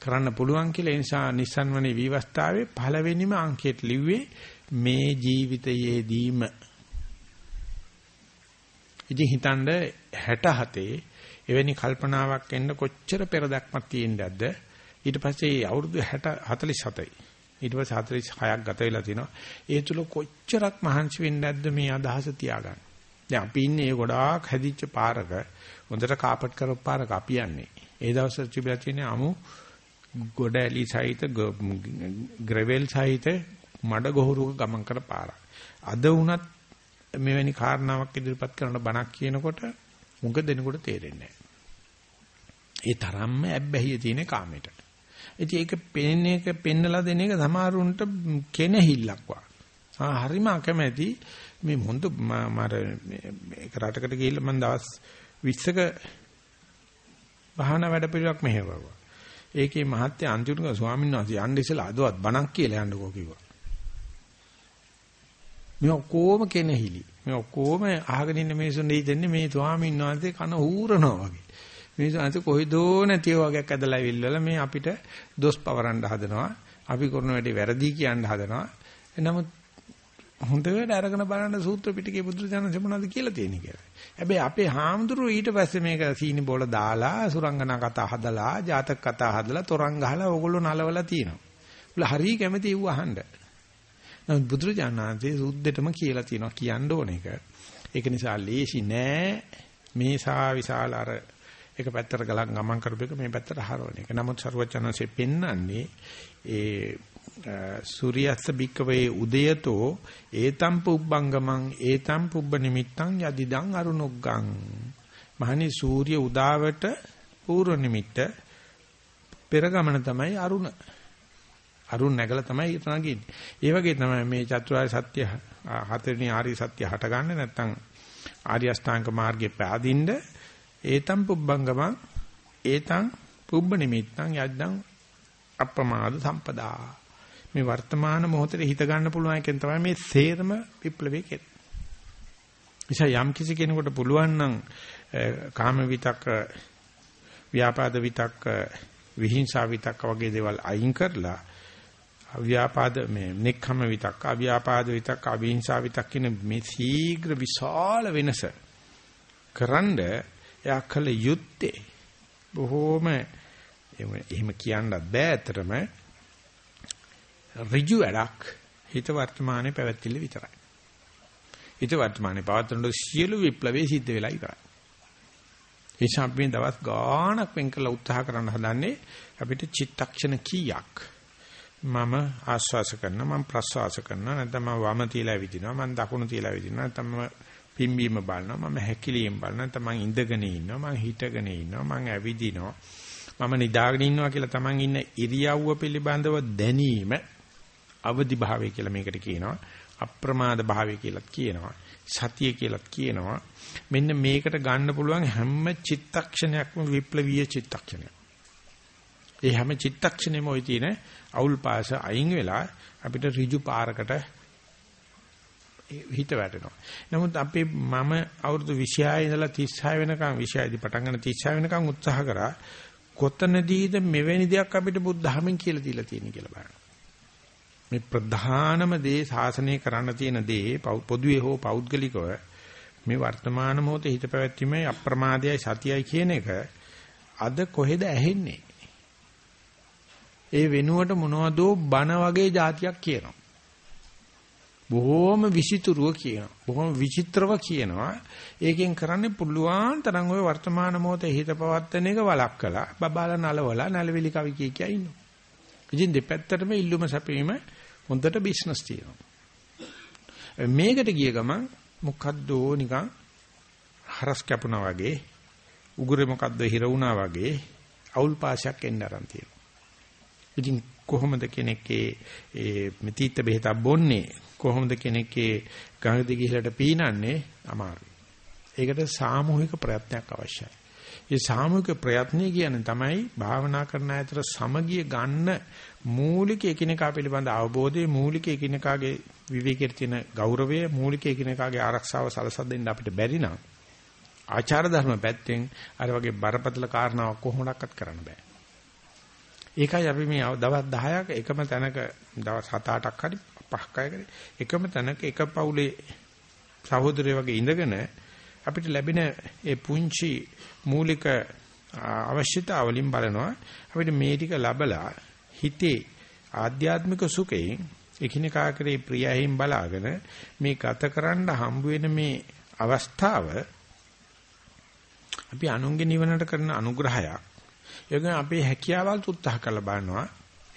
කරන්න පුළුවන් කියලා. ඒ නිසා Nissan වනේ විවස්ථාවේ පළවෙනිම අංකයට ලිව්වේ මේ ජීවිතයේදීම. ඉතින් හිතනද 67 එවැනි කල්පනාවක් එන්න කොච්චර පෙරදක්මක් තියෙන්නේද? ඊට පස්සේ අවුරුදු 60 47යි ඊට පස්සේ 46ක් ගත වෙලා තිනවා. ඒ තුල කොච්චරක් මහන්සි වෙන්නේ නැද්ද මේ අදහස තියාගන්න? දැන් අපි ඉන්නේ ගොඩාක් හැදිච්ච පාරක. හොඳට කාපට් කරපු පාරක අපි යන්නේ. ඒ දවස්වල තිබිලා තියෙන අමු ගොඩ ඇලි සහිත ග්‍රෙවල් සහිත මඩ ගොහරුක ගමන් කර පාරක්. අද වුණත් මෙවැනි කාරණාවක් ඉදිරිපත් කරන බණක් කියනකොට මුග දෙනකොට තේරෙන්නේ ඒ තරම්ම ඇබ්බැහිය තියෙන කාමයට. ඉතින් ඒක පෙන්න එක පෙන්නලා දෙන එක සමහරුන්ට කෙනහිල්ලක් වා. ආ හරිම අකමැති මේ මොඳ මර මේක රටකට ගිහිල්ලා මම දවස් 20ක භාවනා වැඩ පිළිවෙලක් මෙහෙවුවා. ඒකේ මහත්ය අන්තිමට ස්වාමීන් වහන්සේ යන්න ඉස්සලා අදවත් බණක් කියලා යන්නකෝ කිව්වා. මේ ඔක්කොම කෙනෙහිලි. මේ ඔක්කොම අහගෙන ඉන්න මිනිස්සුන් දෙන්නේ මේ ස්වාමීන් වහන්සේ කන ඌරනවා වගේ. මේ සංස කොයිදෝ නැතිව වගේක් ඇදලා ඉල්ලලා මේ අපිට දොස් පවරන්න හදනවා. අපි කරන වැඩේ වැරදි කියන්න හදනවා. නමුත් හොඳට අරගෙන බලන්න සූත්‍ර පිටකේ බුදුරජාණන් මොනවද කියලා තියෙන්නේ කියලා. හැබැයි අපේ හාමුදුරුවෝ ඊට පස්සේ මේක සීනි බෝල දාලා සුරංගනා කතා හදලා ජාතක කතා හදලා තොරන් ගහලා ඕගොල්ලෝ නලවලා තියෙනවා. උල හරිය කැමති ඒව අහන්න. නමුත් බුදුරජාණන්සේ සුද්ධෙටම කියලා තියෙනවා කියන්න ඕන එක. ඒක නිසා ලේසි නෑ මේ සා විශාල අර එක පැත්තට ගලන් ගමන් කරපු එක මේ පැත්තට හරවන එක. නමුත් සරුවචනන්සේ පෙන්වන්නේ ඒ සූර්යස්ස බික්කවේ උදයතෝ ඒතම් පුබ්බංගමං ඒතම් පුබ්බ නිමිත්තං යදිදං අරුණොග්ගං මහනි සූර්ය උදාවට පූර්ව නිමිත්ත පෙර ගමන තමයි අරුණ අරුණ නැගලා තමයි නගින්නේ. ඒ වගේ තමයි මේ චතුරාර්ය සත්‍ය හතරවෙනි ආර්ය සත්‍ය හටගන්නේ නැත්නම් ආර්ය අෂ්ටාංග මාර්ගේ පෑදින්න ඒතම් පුබ්බංගමං ඒතම් පුබ්බ නිමිත්තං යද්දං අප්‍රමාද සම්පදා මේ වර්තමාන මොහොතේ හිත ගන්න පුළුවන් එකෙන් තමයි මේ සේරම විප්ලවය කෙරෙන්නේ. නිසා යම් කිසි කෙනෙකුට පුළුවන් නම් කාම විතක් ව්‍යාපාද විතක් විහිංසාව විතක් වගේ දේවල් අයින් කරලා අව්‍යාපාද මේ නෙක්ඛම විතක් අව්‍යාපාද විතක් අවිහිංසාව විතක් කියන මේ ශීඝ්‍ර විශාල වෙනස කරන්ඩ එයා කල යුත්තේ බොහෝම එහෙම කියන්නත් බෑ ඇත්තටම ඍජු වැඩක් හිත වර්තමානයේ පැවැත්තිල්ල විතරයි. හිත වර්තමානයේ පවත්වන සියලු විප්ලවයේ සිද්ධ වෙලා ඉවරයි. ඒ නිසා අපි දවස් ගාණක් වෙන් කරලා උත්සාහ කරන්න හදන්නේ අපිට චිත්තක්ෂණ කීයක් මම ආස්වාස කරනවා මම ප්‍රස්වාස කරනවා නැත්නම් මම වම තියලා විදිනවා මම දකුණු තියලා විදිනවා නැත්නම් මම පිම්බීම බලනවා මම හැකිලියෙන් බලනවා නැත්නම් මම ඉඳගෙන ඉන්නවා මම හිටගෙන ඉන්නවා මම ඇවිදිනවා. මම නිදාගෙන ඉන්නවා කියලා Taman ඉන්න ඉරියව්ව පිළිබඳව දැනීම අවදි භාවය කියලා මේකට කියනවා. අප්‍රමාද භාවය කියලාත් කියනවා. සතිය කියලාත් කියනවා. මෙන්න මේකට ගන්න පුළුවන් හැම චිත්තක්ෂණයක්ම විප්ලවීය චිත්තක්ෂණයක්. ඒ හැම චිත්තක්ෂණෙම ওই තියෙන අවුල් පාස අයින් වෙලා අපිට ඍජු පාරකට හිත වැටෙනවා. නමුත් අපේ මම අවුරුදු 26 ඉඳලා 36 වෙනකන් 26 දී පටන් ගන්න 36 වෙනකන් උත්සාහ කරා කොතනදීද මෙවැනි දෙයක් අපිට බුද්ධ ධර්මෙන් කියලා දීලා තියෙන්නේ කියලා බලන්න. මේ ප්‍රධානම දේ ශාසනය කරන්න තියෙන දේ පොදුවේ හෝ පෞද්ගලිකව මේ වර්තමාන මොහොතේ හිත පැවැත්ීමේ අප්‍රමාදයයි සතියයි කියන එක අද කොහෙද ඇහෙන්නේ? ඒ වෙනුවට මොනවදෝ බන වගේ જાතියක් කියනවා. බොහොම විචිතුරුව කියනවා. බොහොම විචිත්‍රව කියනවා. ඒකෙන් කරන්නේ පුළුවන් තරම් ওই වර්තමාන මොහොතේ හිත පවත්තන එක වළක්කලා බබාලා නලවලා නැලවිලි කවි කිය කිය ඉන්නවා. ඉතින් දෙපැත්තටම ඉල්ලුම සැපීම හොඳට බිස්නස් තියෙනවා. මේකට ගිය ගමන් මොකද්දෝ නිකන් හරස් කැපුණා වගේ උගුරේ මොකද්ද හිර වුණා වගේ අවුල් පාසයක් එන්න ආරම්භ තියෙනවා. ඉතින් කොහොමද කෙනෙක්ගේ ඒ මිතිත්ත බෙහෙතක් බොන්නේ කොහොමද කෙනෙක්ගේ ගඟ දිගිහලට පීනන්නේ අමාරුයි. ඒකට සාමූහික ප්‍රයත්නයක් අවශ්‍යයි. ඒ සාමූහික ප්‍රයත්නය කියන්නේ තමයි භාවනා කරන අතර සමගිය ගන්න මූලික එකිනෙකා පිළිබඳ අවබෝධය මූලික එකිනෙකාගේ විවේකයේ තියෙන ගෞරවය මූලික එකිනෙකාගේ ආරක්ෂාව සලසා දෙන්න අපිට බැරි නම් ආචාර ධර්ම පැත්තෙන් අර වගේ බරපතල කාරණාවක් කොහොමඩක්වත් කරන්න බෑ. ඒකයි අපි මේ දවස් 10ක එකම තැනක දවස් 7-8ක් හරි 5ක් හරි එකම තැනක එක පවුලේ සහෝදරයෝ වගේ ඉඳගෙන අපිට ලැබෙන ඒ පුංචි මූලික අවශ්‍යතාව වලින් බලනවා. අපිට මේ ටික ලැබලා හිතේ ආධ්‍යාත්මික සුඛයෙන් එකිනෙකා කරේ ප්‍රියයෙන් බලාගෙන මේ ගතකරන්න හම්බ වෙන මේ අවස්ථාව අපි අනුන්ගේ නිවනට කරන අනුග්‍රහයක්. ඒකෙන් අපේ හැකියාවල් උත්සාහ කරලා බලනවා.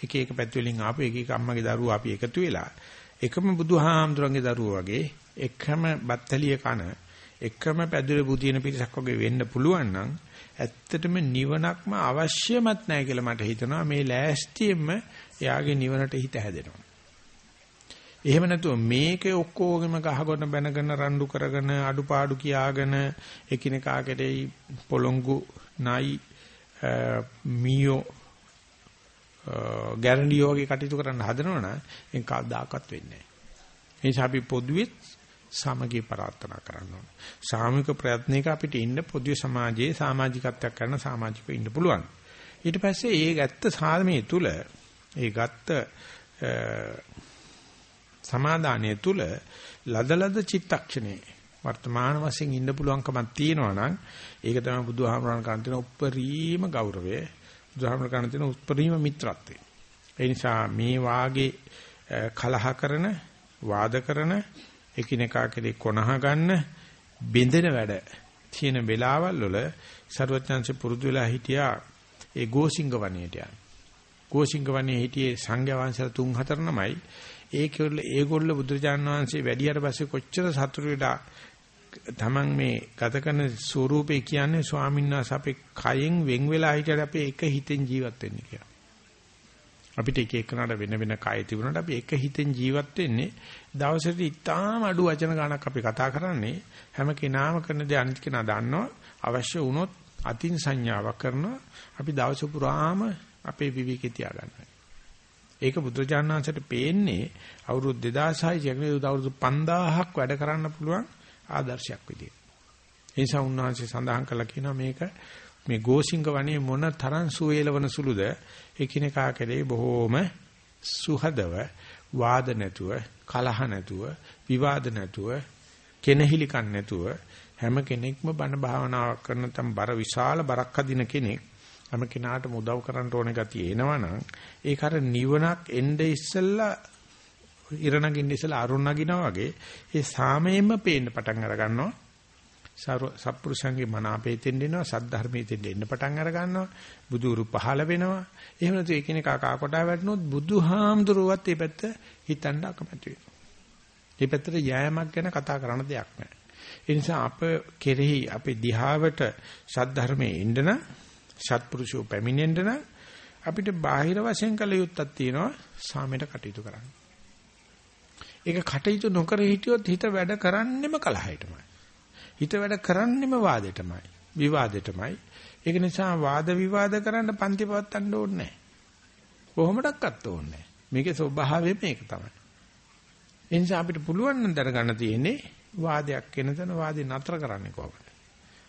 එක එක පැති වලින් ආපු එක එක අම්මගේ දරුවෝ අපි එකතු වෙලා එකම බුදුහාමුදුරන්ගේ දරුවෝ වගේ එකම බත්තලිය කන එකම පැදුරේ බුදින පිරිසක් වගේ වෙන්න පුළුවන් නම් ඇත්තටම නිවනක්ම අවශ්‍යමත් නැහැ කියලා මට හිතෙනවා මේ ලෑස්තියෙම එයාගේ නිවනට හිත හැදෙනවා. එහෙම නැතුව මේකේ ඔක්කොගෙම ගහගෙන බැනගෙන රණ්ඩු කරගෙන අඩුපාඩු කියාගෙන එකිනෙකා කෙරෙහි පොළොංගු නයි මීයෝ ගැරන්ඩියෝ වගේ කටයුතු කරන්න හදනවනම් ඒක කවදාකවත් වෙන්නේ නැහැ. ඒ නිසා අපි පොදුවේ සමගිය ප්‍රාර්ථනා කරන්න ඕනේ. සාමූහික ප්‍රයත්නයක අපිට ඉන්න පොදු සමාජයේ සමාජිකත්වයක් කරන සමාජිකව ඉන්න පුළුවන්. ඊට පස්සේ ඒ ගත්ත සාමයේ තුල ඒ ගත්ත සමාදානයේ තුල ලදලද චිත්තක්ෂණේ වර්තමාන වශයෙන් ඉන්න පුළුවන්කමක් තියෙනවා නම් ඒක තමයි බුදුහාමරණ කරන් තියෙන උප්පරීම ගෞරවය බුදුහාමරණ කරන් තියෙන උප්පරීම මිත්‍රත්වය. ඒ නිසා මේ වාගේ කලහ කරන වාද කරන එකිනෙකා කෙරේ කොනහ ගන්න බින්දෙන වැඩ තියෙන වෙලාවල් වල ਸਰවඥාන්සේ පුරුදු වෙලා හිටියා ඒ ගෝසිංග වනයේට යන ගෝසිංග වනයේ හිටියේ සංඝයා වහන්සේලා තුන් හතර නමයි. ඒකවල ඒගොල්ල බුදුරජාණන් වහන්සේ වැඩියට පස්සේ කොච්චර සතුටු වෙලා තමන් මේ ගත කරන ස්වરૂපේ කියන්නේ ස්වාමීන් වහන්සේ අපේ කයෙන් වෙන් වෙලා හිටියට අපි එක හිතෙන් ජීවත් වෙන්නේ කියලා. අපිට එක එකනට වෙන වෙන කය තිබුණාට අපි එක හිතෙන් ජීවත් වෙන්නේ දවසට ඉතාම අඩු වචන ගණක් අපි කතා කරන්නේ හැම කෙනාම කරන දේ අනිත් කෙනා දන්නවා අවශ්‍ය වුණොත් අතින් සංඥාවක් කරනවා අපි දවස පුරාම අපේ විවිකේ තියාගන්නවා. ඒක බුදුරජාණන්සට පේන්නේ අවුරුදු 2600 කියන්නේ අවුරුදු 5000ක් වැඩ කරන්න පුළුවන් ආදර්ශයක් විදියට. ඒ නිසා උන්වහන්සේ සඳහන් කළා කියනවා මේක මේ ගෝසිංග වනේ මොන තරම් සුවේලවන සුළුද එකිනෙකා කෙරේ බොහෝම සුහදව වාද නැතුව කලහ නැතුව විවාද නැතුව කෙනහිලිකන් නැතුව හැම කෙනෙක්ම බණ භාවනාවක් කරන තම් බර විශාල බරක් අදින කෙනෙක් හැම කෙනාටම උදව් කරන්න ඕන ගතිය එනවනම් ඒක අර නිවනක් එnde ඉස්සෙල්ලා ඉරණගින්න ඉස්සෙල්ලා අරුණ නගිනා වගේ ඒ සාමයෙන්ම පේන්න පටන් අර ගන්නවා. සත්පුරුෂයන්ගේ මන අපේතෙන් දෙනවා සද්ධර්මයෙන් දෙන්න පටන් අර ගන්නවා. බුදුරු පහළ වෙනවා. එහෙම නැතු එකිනෙකා කා කොටා වැටුනොත් බුදුහාමුදුරුවත් මේ පැත්ත හිතන්න අකමැති වෙනවා. මේ පැත්තට යෑමක් ගැන කතා කරන්න දෙයක් නැහැ. ඒ නිසා අප කෙරෙහි අපේ දිහාවට සද්ධර්මයේ ඉන්න සත්පුරුෂෝ පැමිණෙන්න නම් අපිට බාහිර වශයෙන් කළ යුත්තක් තියෙනවා සාමයට කටයුතු කරන්න. ඒක කටයුතු නොකර හිටියොත් හිත වැඩ කරන්නෙම කලහයටමයි. හිත වැඩ කරන්නෙම වාදෙටමයි. විවාදෙටමයි. ඒක නිසා වාද විවාද කරන්න පන්ති පවත්තන්න ඕනේ නැහැ. කොහොමඩක්වත් ඕනේ නැහැ. මේකේ ස්වභාවය මේක තමයි. ඒ නිසා අපිට පුළුවන් නම් දරගන්න තියෙන්නේ වාදයක් වෙන තැන වාදේ නතර කරන්නේ කොහොමද?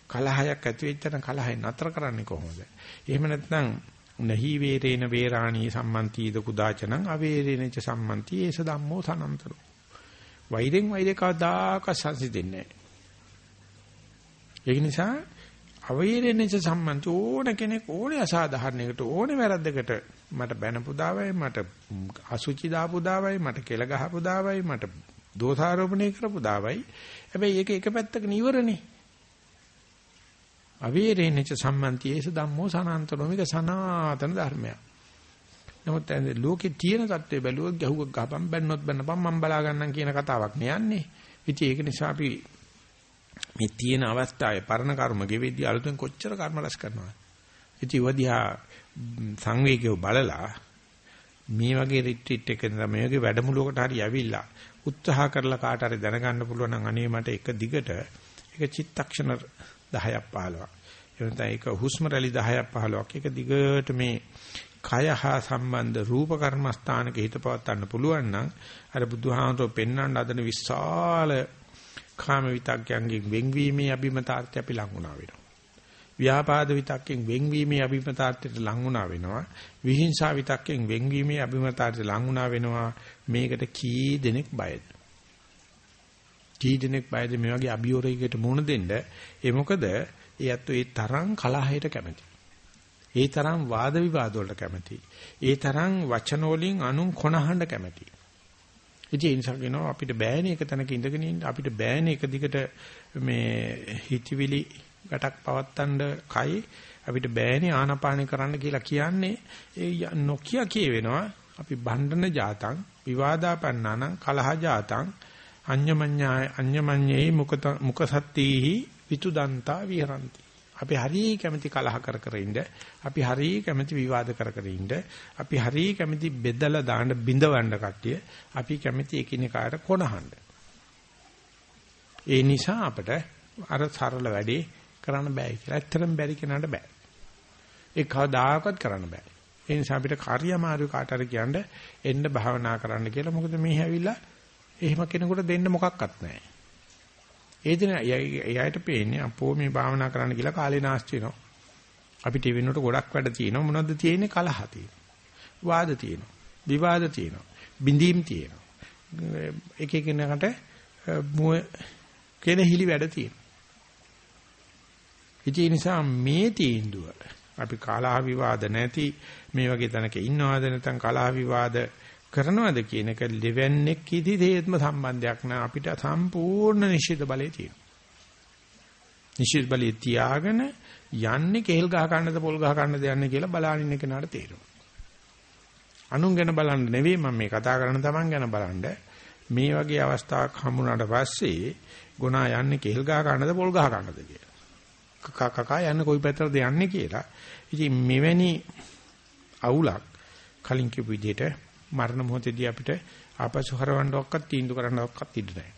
කලහයක් ඇති වෙච්ච තැන කලහය නතර කරන්නේ කොහොමද? එහෙම නැත්නම් නහි වේරේන වේරාණී සම්මන්තිද කුදාචනං අවේරේනච සම්මන්ති ඒස ධම්මෝ සනන්තරෝ. වෛරෙන් වෛරේ කවදාක සංසිඳෙන්නේ නැහැ. ඒක නිසා අවේරේනච සම්මන්ති ඕන කෙනෙක් ඕනේ අසාධාරණයකට ඕනේ වැරද්දකට මට බැනපු දාවයි මට අසුචි දාපු දාවයි මට කෙල ගහපු දාවයි මට දෝෂාරෝපණය කරපු දාවයි. හැබැයි ඒක එක පැත්තක නිවරනේ. අවීරේනච සම්මන්තියේස ධම්මෝ සනාන්තරෝ මේක සනාතන ධර්මයක්. නමුත් ලෝකේ තියෙන தත්ත්වය බැලුවොත් ගැහුවක් ගහපම් බැන්නොත් බැන්නපම් මම බලා ගන්නම් කියන කතාවක් නෑන්නේ. ඉතින් ඒක නිසා අපි මේ තියෙන අවස්ථාවේ පරණ කර්ම ගෙවෙද්දී අලුතෙන් කොච්චර කර්ම රැස් කරනවද? ඉතින් වදියා සංවේගය බලලා මේ වගේ රිට්‍රීට් එකක මේ වගේ වැඩමුළුවකට හරි ඇවිල්ලා උත්සාහ කරලා කාට හරි දැනගන්න පුළුවන් නම් අනේ මට එක දිගට එක චිත්තක්ෂණ 10ක් 15ක් එවනත ඒක හුස්ම රැලි 10ක් 15ක් එක දිගට මේ කය හා සම්බන්ධ රූප කර්මස්ථානක හිත පවත්වන්න පුළුවන් නම් අර බුදුහාමරෝ පෙන්වන්න හදන විශාල කාම විතක්යන්ගෙන් වෙන්වීමේ අභිමතාර්ථය අපි ලඟුණා වෙනවා. ව්‍යාපාද විතක්යෙන් වෙන්වීමේ අභිමතාර්ථයට ලඟුණා වෙනවා. විහිංසාව විතක්යෙන් වෙන්වීමේ අභිමතාර්ථයට ලඟුණා වෙනවා. මේකට කී දෙනෙක් බයද? කී දෙනෙක් බයද මේ වගේ අභියෝගයකට මුහුණ දෙන්න? ඒ මොකද ඒ අත්ෝ ඒ තරම් කලහයට කැමති. ඒ තරම් වාද විවාද වලට කැමති. ඒ තරම් වචන වලින් අනුන් කොනහඬ කැමති. ඉතින් ඒ නිසා කියනවා අපිට බෑනේ එක තැනක ඉඳගෙන ඉන්න අපිට බෑනේ එක දිගට මේ හිතවිලි වැටක් පවත්තන්න කයි අපිට බෑනේ ආනාපානය කරන්න කියලා කියන්නේ ඒ නොකිය කියවෙනවා අපි බණ්ඩන ජාතං විවාදාපන්නානං කලහ ජාතං අඤ්ඤමඤ්ඤාය අඤ්ඤමඤ්ඤේ මුකත මුකසත්තිහි විතුදන්තා විහරಂತಿ අපි හරිය කැමති කලහ කර කර ඉන්න අපි හරිය කැමති විවාද කර කර ඉන්න අපි හරිය කැමති බෙදලා දාන්න බිඳවන්න කට්ටිය අපි කැමති එකිනෙකාට කොනහන්න ඒ නිසා අපට අර සරල වැඩේ කරන්න බෑ කියලා. ඇත්තටම බැරි කෙනාට බෑ. ඒ කවදාකවත් කරන්න බෑ. ඒ නිසා අපිට කාර්යමාරු කාට හරි කියන්න එන්න භාවනා කරන්න කියලා. මොකද මේ හැවිලා එහෙම කෙනෙකුට දෙන්න මොකක්වත් නැහැ. ඒ දින එයාට පේන්නේ අපෝ මේ භාවනා කරන්න කියලා කාලේ නාස්ති වෙනවා. අපිට ඒ වෙනුවට ගොඩක් වැඩ තියෙනවා. මොනවද තියෙන්නේ? කලහ තියෙනවා. වාද තියෙනවා. විවාද තියෙනවා. බිඳීම් තියෙනවා. එක එකනකට මුව කෙනහිලි වැඩ තියෙනවා. ඉතින් ඒ නිසා මේ තීන්දුව අපි කලහ විවාද නැති මේ වගේ තැනක ඉන්නවද නැත්නම් කලහ විවාද කරනවද කියන එක දෙවන්නේක් කීදී තේත්ම සම්බන්ධයක් නෑ අපිට සම්පූර්ණ නිශ්චිත බලය තියෙනවා. නිශ්චිත බලය තියාගෙන යන්නේ කේල් ගහ ගන්නද පොල් ගහ ගන්නද යන්නේ කියලා බලාගෙන ඉන්න කෙනාට තේරෙනවා. අනුන් ගැන බලන්න නෙවෙයි මම මේ කතා කරන තමන් ගැන බලන්න මේ වගේ අවස්ථාවක් හම්බුනාට පස්සේ ගුණා යන්නේ කේල් ගහ ගන්නද පොල් ගහ ගන්නද කියලා. කකා කකා යන්නේ කොයි පැත්තටද යන්නේ කියලා. ඉතින් මෙවැනි අවුලක් කලින් කියපු විදිහට මරණ මොහොතේදී අපිට ආපසු හරවන්න ඔක්කත් තීන්දුව කරන්න ඔක්කත් ඉඩ නැහැ.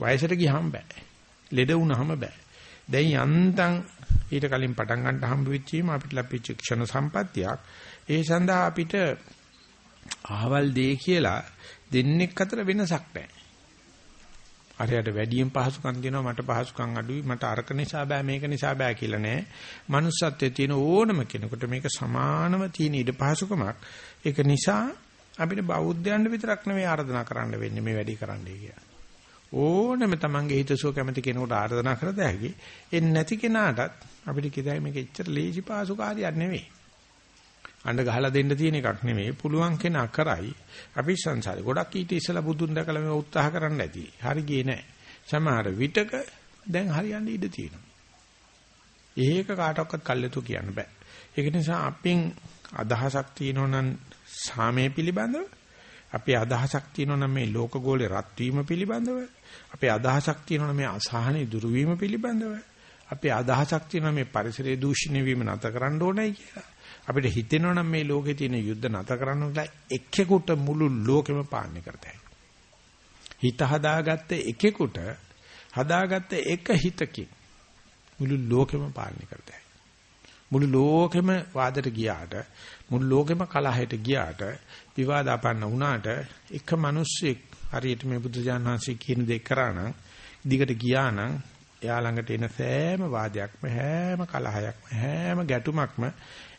වයසට ගියාම බෑ. ලෙඩ වුණාම බෑ. දැන් යන්තම් ඊට කලින් පටන් ගන්න හම්බ වෙච්චීම අපිට ලැබිච්ච ක්ෂණ සම්පත්තියක්. ඒ සඳහා අපිට අහවල් දෙය කියලා දෙන්නෙක් අතර වෙනසක් නැහැ. අරයට වැඩියෙන් පහසුකම් දෙනවා මට පහසුකම් අඩුයි මට අරක නිසා බෑ මේක නිසා බෑ කියලා නෑ. manussත්වයේ තියෙන ඕනම කෙනෙකුට මේක සමානව තියෙන ඉඩ පහසුකමක්. ඒක නිසා අපිට බෞද්ධයන්ට විතරක් නෙවෙයි ආරාධනා කරන්න වෙන්නේ මේ වැඩි කරන්නයි කියලා. ඕනම තමන්ගේ හිතසුව කැමති කෙනෙකුට ආරාධනා කරද හැකි. එන්නේ නැති කෙනාටත් අපිට කියදයි මේක එච්චර ලේසි පාසු කාර්යයක් නෙවෙයි. අඬ ගහලා දෙන්න තියෙන එකක් නෙවෙයි. පුළුවන් කෙනා කරයි. අපි සංසාරේ ගොඩක් ඊට ඉස්සලා බුදුන් දැකලා මේ උත්සාහ කරන්න ඇති. හරි ගියේ නැහැ. සමහර විටක දැන් හරියන්න ඉඩ තියෙනවා. ඒක කාටවත් කල්යතු කියන්න බෑ. ඒක නිසා අපින් අදහසක් තියෙනවා නම් සාමය පිළිබඳව අපේ අදහසක් තියෙනවා නම් මේ ලෝක ගෝලේ රත් වීම පිළිබඳව අපේ අදහසක් තියෙනවා මේ අසහනෙ දුරු වීම පිළිබඳව අපේ අදහසක් තියෙනවා මේ පරිසරයේ දූෂණය වීම නැතර කරන්න ඕනයි කියලා අපිට හිතෙනවා නම් මේ ලෝකේ තියෙන යුද්ධ නැතර කරන්න කියලා එකෙකුට මුළු ලෝකෙම පාලනය කරතයි. හිත හදාගත්ත එකෙකුට හදාගත්ත එක හිතකින් මුළු ලෝකෙම පාලනය කරතයි. මුළු ලෝකෙම වාදයට ගියාට මුළු ලෝකෙම කලහයට ගියාට විවාදාපන්න වුණාට එක මිනිස්සෙක් හරියට මේ බුදු දානහන්සේ කියන දේ කරා නම් දිගට ගියා නම් එයා ළඟට එන සෑම වාදයක්ම හැම කලහයක්ම හැම ගැටුමක්ම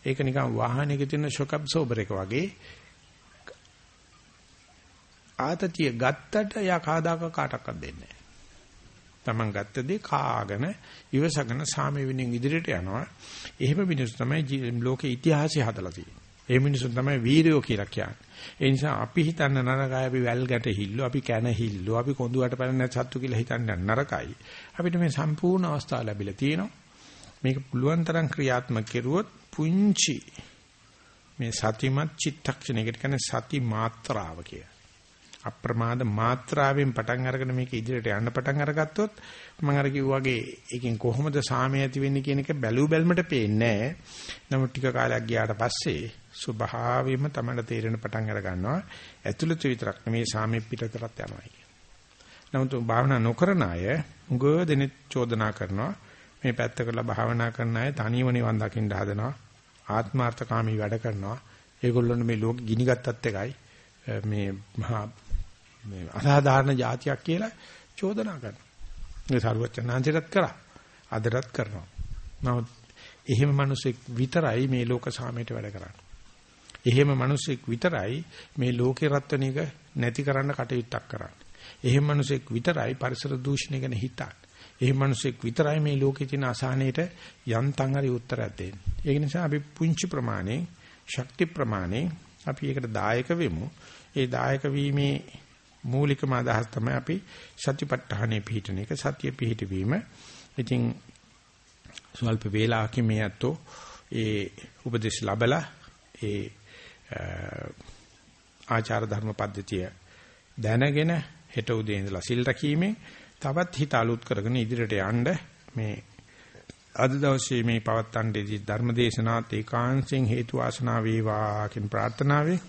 ඒක නිකන් වාහනයක තියෙන ෂොක් ඇබ්සෝබර් එක වගේ ආතතිය ගත්තට යා කාදාක කාටවත් දෙන්නේ නැහැ. Taman ගත්ත දේ කාගෙන ඉවසගෙන සාමය වෙනින් ඉදිරියට යනවා. එහෙම මිනිස්සු තමයි ලෝකේ ඉතිහාසය හදලා තියෙන්නේ. ඒ මිනිස්සු තමයි වීරයෝ කියලා කියන්නේ. ඒ නිසා අපි හිතන්න නරකයි අපි වැල් ගැට හිල්ලු අපි කැන හිල්ලු අපි කොඳුවට පැන සත්තු කියලා හිතන්න නරකයි. අපිට මේ සම්පූර්ණ අවස්ථාව ලැබිලා තියෙනවා. මේක පුළුවන් තරම් ක්‍රියාත්මක කෙරුවොත් පුංචි මේ සතිමත් චිත්තක්ෂණයකට කියන්නේ සති මාත්‍රාව කිය. අප්‍රමාද මාත්‍රාවෙන් පටන් අරගෙන මේක ඉදිරියට යන්න පටන් අරගත්තොත් මම අර කිව්වාගේ ඒකෙන් කොහොමද සාමය ඇති වෙන්නේ කියන එක බැලු බැලමට පේන්නේ නැහැ. නමුත් ටික කාලයක් ගියාට පස්සේ ස්වභාවයෙන්ම තමයි තේරෙන පටන් අර ගන්නවා. ඇතුළත විතරක් නෙමේ සාමය පිටතරත් යනවා කියන. නමුත් භාවනා නොකරන අය උග දෙනෙත් චෝදනා කරනවා. මේ පැත්ත කරලා භාවනා කරන අය තනියම නිවන් දකින්න හදනවා. ආත්මార్థකාමී වැඩ කරනවා. ඒගොල්ලොන්ට මේ ලෝක ගිනි ගත්තත් එකයි මේ මහා මේ අසාධාරණ જાතියක් කියලා චෝදනා කරනවා. ඒ සරුවචනාන්තරත් කරා. අදටත් කරනවා. නමුත් එහෙම මිනිසෙක් විතරයි මේ ලෝක සාමයට වැඩ කරන්නේ. එහෙම මිනිසෙක් විතරයි මේ ලෝකේ රත්වණේක නැති කරන්න කටයුත්තක් කරන්නේ. එහෙම මිනිසෙක් විතරයි පරිසර දූෂණය ගැන හිතන්නේ. එහෙම මිනිසෙක් විතරයි මේ ලෝකේ තියෙන අසහනයට යන්තම් හරි උත්තරයක් දෙන්නේ. ඒක නිසා අපි පුංචි ප්‍රමාණේ ශක්ති ප්‍රමාණේ අපි ඒකට දායක වෙමු. ඒ දායක වීමේ මූලිකම අදහස් තමයි අපි සතිපට්ඨානේ පිහිටන එක සතිය පිහිටවීම. ඉතින් සුවල්ප වේලාවකින් මේ අතෝ ඒ උපදේශ ලැබලා ඒ ආචාර ධර්ම පද්ධතිය දැනගෙන හෙට උදේ ඉඳලා සිල් රැකීමෙන් තවත් හිත අලුත් කරගෙන ඉදිරියට යන්න මේ අද දවසේ මේ පවත්තන්ටේදී ධර්මදේශනාත් ඒකාංශයෙන් හේතු වාසනා වේවා කියන ප්‍රාර්ථනාවේ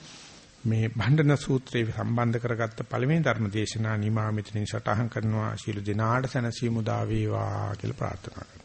මේ භණ්ඩන සූත්‍රයේ සම්බන්ධ කරගත්ත පළවෙනි ධර්මදේශනා නිමා මෙතනින් සටහන් කරනවා. ශීල දිනාට සැනසීම උදා වේවා කියලා ප්‍රාර්ථනා කරනවා.